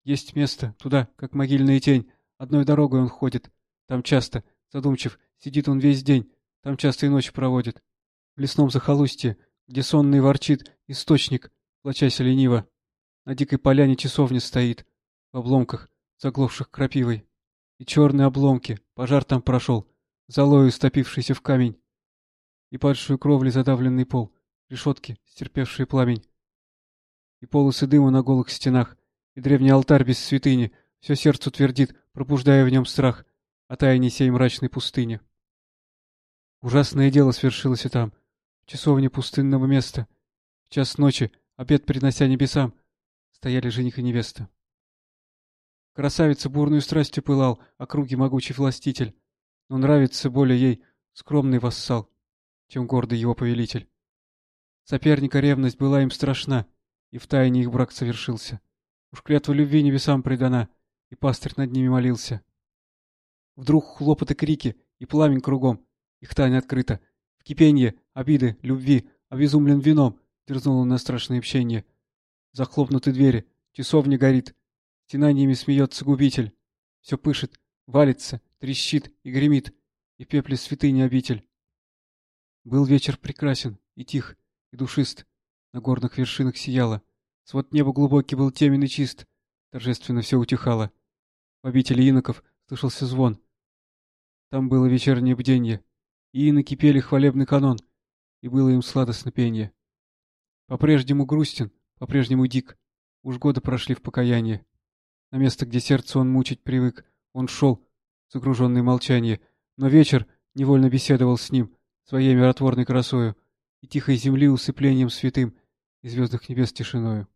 Есть место, туда, как могильная тень, одной дорогой он ходит. Там часто, задумчив, сидит он весь день, там часто и ночь проводит. В лесном захолустье, где сонный ворчит источник, плачась лениво. На дикой поляне часовня стоит, в обломках, заглохших крапивой. И черные обломки, пожар там прошел, золою стопившийся в камень. И падшую кровли задавленный пол, решетки, стерпевшие пламень. И полосы дыма на голых стенах, и древний алтарь без святыни, все сердцу твердит, пробуждая в нем страх о тайне сей мрачной пустыни. Ужасное дело свершилось и там, в часовне пустынного места. В час ночи, обед принося небесам, стояли жених и невеста. Красавица бурную страстью пылал, округи могучий властитель, но нравится более ей скромный вассал, чем гордый его повелитель. Соперника ревность была им страшна, и в тайне их брак совершился. Уж клятва любви небесам предана, и пастырь над ними молился. Вдруг хлопоты крики, и пламень кругом, их тайна открыта, в кипенье, обиды, любви, обезумлен вином, дерзнул он на страшное общение. захлопнуты двери, часовня горит, стенаниями смеется губитель. Все пышет, валится, трещит и гремит, и пепле святыни обитель. Был вечер прекрасен и тих, и душист, на горных вершинах сияло, свод неба глубокий был темен и чист, торжественно все утихало. В обители иноков слышался звон. Там было вечернее бденье, и иноки пели хвалебный канон, и было им сладостно пенье. По-прежнему грустен, по-прежнему дик, уж годы прошли в покаяние. На место, где сердце он мучить привык, он шел, загруженный молчание, но вечер невольно беседовал с ним, своей миротворной красою, и тихой земли усыплением святым, и звездных небес тишиною.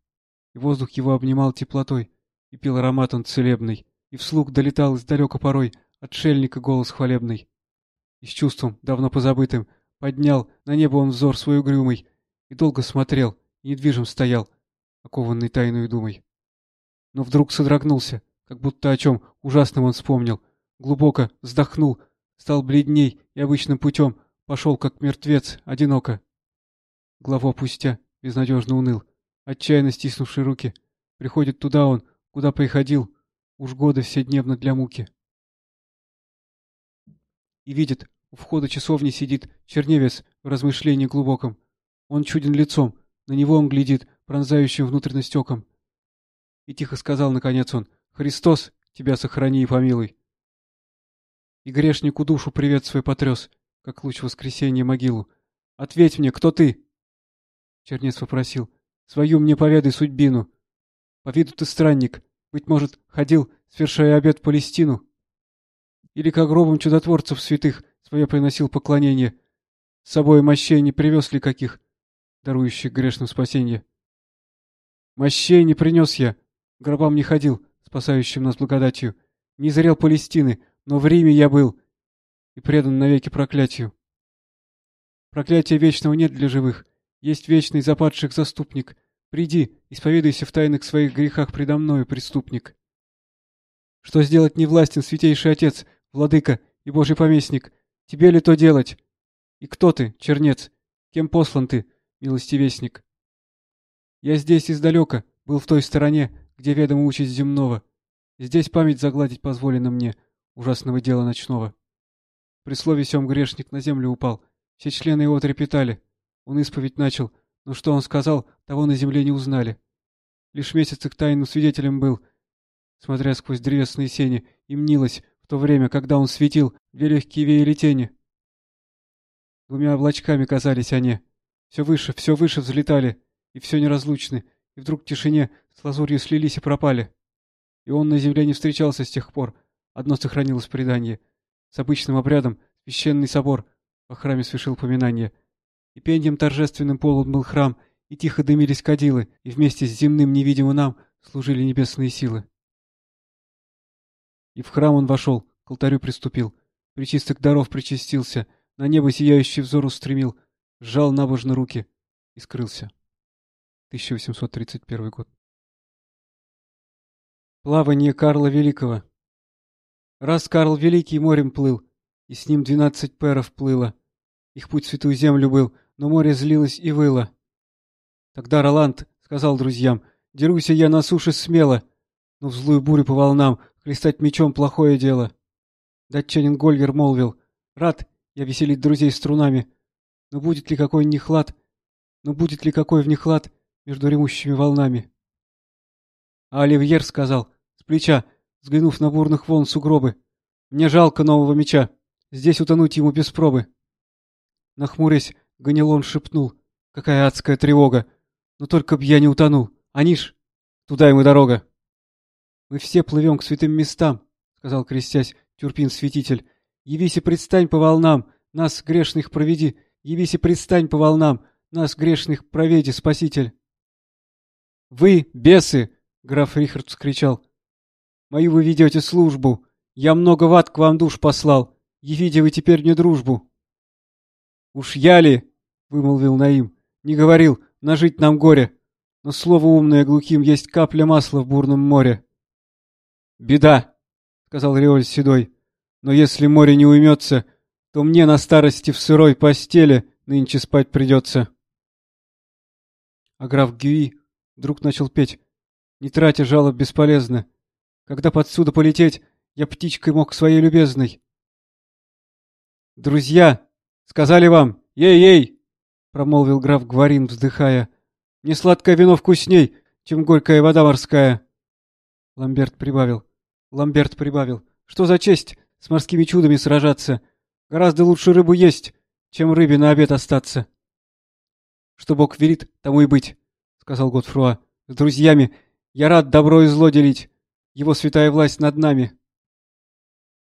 И воздух его обнимал теплотой, и пил аромат он целебный, и вслух долетал издалека порой отшельника голос хвалебный. И с чувством, давно позабытым, поднял на небо он взор свой угрюмый, и долго смотрел, и недвижим стоял, окованный тайной думой. Но вдруг содрогнулся, как будто о чем ужасном он вспомнил, глубоко вздохнул, стал бледней и обычным путем пошел, как мертвец, одиноко. Главу опустя, безнадежно уныл, отчаянно стиснувший руки. Приходит туда он, куда приходил, уж годы вседневно для муки. И видит, у входа часовни сидит черневец в размышлении глубоком. Он чуден лицом, на него он глядит, пронзающим внутренность оком. И тихо сказал, наконец он, «Христос, тебя сохрани и помилуй». И грешнику душу привет свой потряс, как луч воскресенья могилу. «Ответь мне, кто ты?» Чернец попросил. «Свою мне поведай судьбину. По виду ты странник, быть может, ходил, свершая обед в Палестину. Или к гробам чудотворцев святых свое приносил поклонение. С собой мощей не привез ли каких, дарующих грешным спасенье? Мощей не принес я, гробам не ходил, спасающим нас благодатью. Не зрел Палестины, но в Риме я был и предан навеки проклятию. Проклятия вечного нет для живых, есть вечный западших заступник. Приди, исповедуйся в тайных своих грехах предо мною, преступник. Что сделать не властен святейший Отец, Владыка и Божий поместник? Тебе ли то делать? И кто ты, чернец? Кем послан ты, милостивестник? Я здесь издалека, был в той стороне, где ведомо участь земного. Здесь память загладить позволено мне, ужасного дела ночного. При слове сём грешник на землю упал. Все члены его трепетали. Он исповедь начал, но что он сказал, того на земле не узнали. Лишь месяц их тайным свидетелем был, смотря сквозь древесные сени, и мнилось в то время, когда он светил, две легкие веяли тени. Двумя облачками казались они. Все выше, все выше взлетали, и все неразлучны, и вдруг в тишине с лазурью слились и пропали. И он на земле не встречался с тех пор, одно сохранилось в предании — с обычным обрядом священный собор во храме совершил поминание. И пеньем торжественным полон был храм, и тихо дымились кадилы, и вместе с земным невидимым нам служили небесные силы. И в храм он вошел, к алтарю приступил, причистых даров причастился, на небо сияющий взор устремил, сжал набожно руки и скрылся. 1831 год. Плавание Карла Великого Раз Карл Великий морем плыл, и с ним двенадцать перов плыло. Их путь в святую землю был, но море злилось и выло. Тогда Роланд сказал друзьям, «Деруся я на суше смело, но в злую бурю по волнам хлестать мечом плохое дело». Датчанин Гольгер молвил, «Рад я веселить друзей струнами, но будет ли какой нехлад, но будет ли какой в нехлад между ремущими волнами?» А Оливьер сказал, с плеча, взглянув на бурных волн сугробы. «Мне жалко нового меча. Здесь утонуть ему без пробы». Нахмурясь, Ганилон шепнул. «Какая адская тревога! Но только б я не утонул. Аниш, туда ему дорога!» «Мы все плывем к святым местам», — сказал, крестясь, Тюрпин-святитель. «Явись и предстань по волнам, нас, грешных, проведи. Явись и предстань по волнам, нас, грешных, проведи, Спаситель». «Вы, бесы!» — граф Рихард вскричал. Мою вы ведете службу. Я много в ад к вам душ послал. Явите вы теперь мне дружбу. Уж я ли, — вымолвил Наим, — не говорил, нажить нам горе. Но слово умное глухим есть капля масла в бурном море. Беда, — сказал Риоль седой, — но если море не уймется, то мне на старости в сырой постели нынче спать придется. А граф Гюи Друг начал петь, не тратя жалоб бесполезно. Когда подсюда полететь, я птичкой мог своей любезной. «Друзья, сказали вам, ей-ей!» — промолвил граф Гварин, вздыхая. «Не сладкое вино вкусней, чем горькая вода морская!» Ламберт прибавил. Ламберт прибавил. «Что за честь с морскими чудами сражаться? Гораздо лучше рыбу есть, чем рыбе на обед остаться!» «Что Бог велит, тому и быть!» — сказал Готфруа. «С друзьями я рад добро и зло делить. Его святая власть над нами!»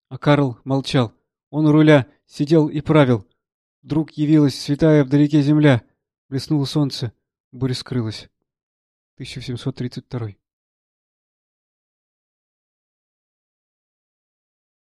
А Карл молчал. Он у руля сидел и правил. Вдруг явилась святая вдалеке земля. Блеснуло солнце. Буря скрылась. 1732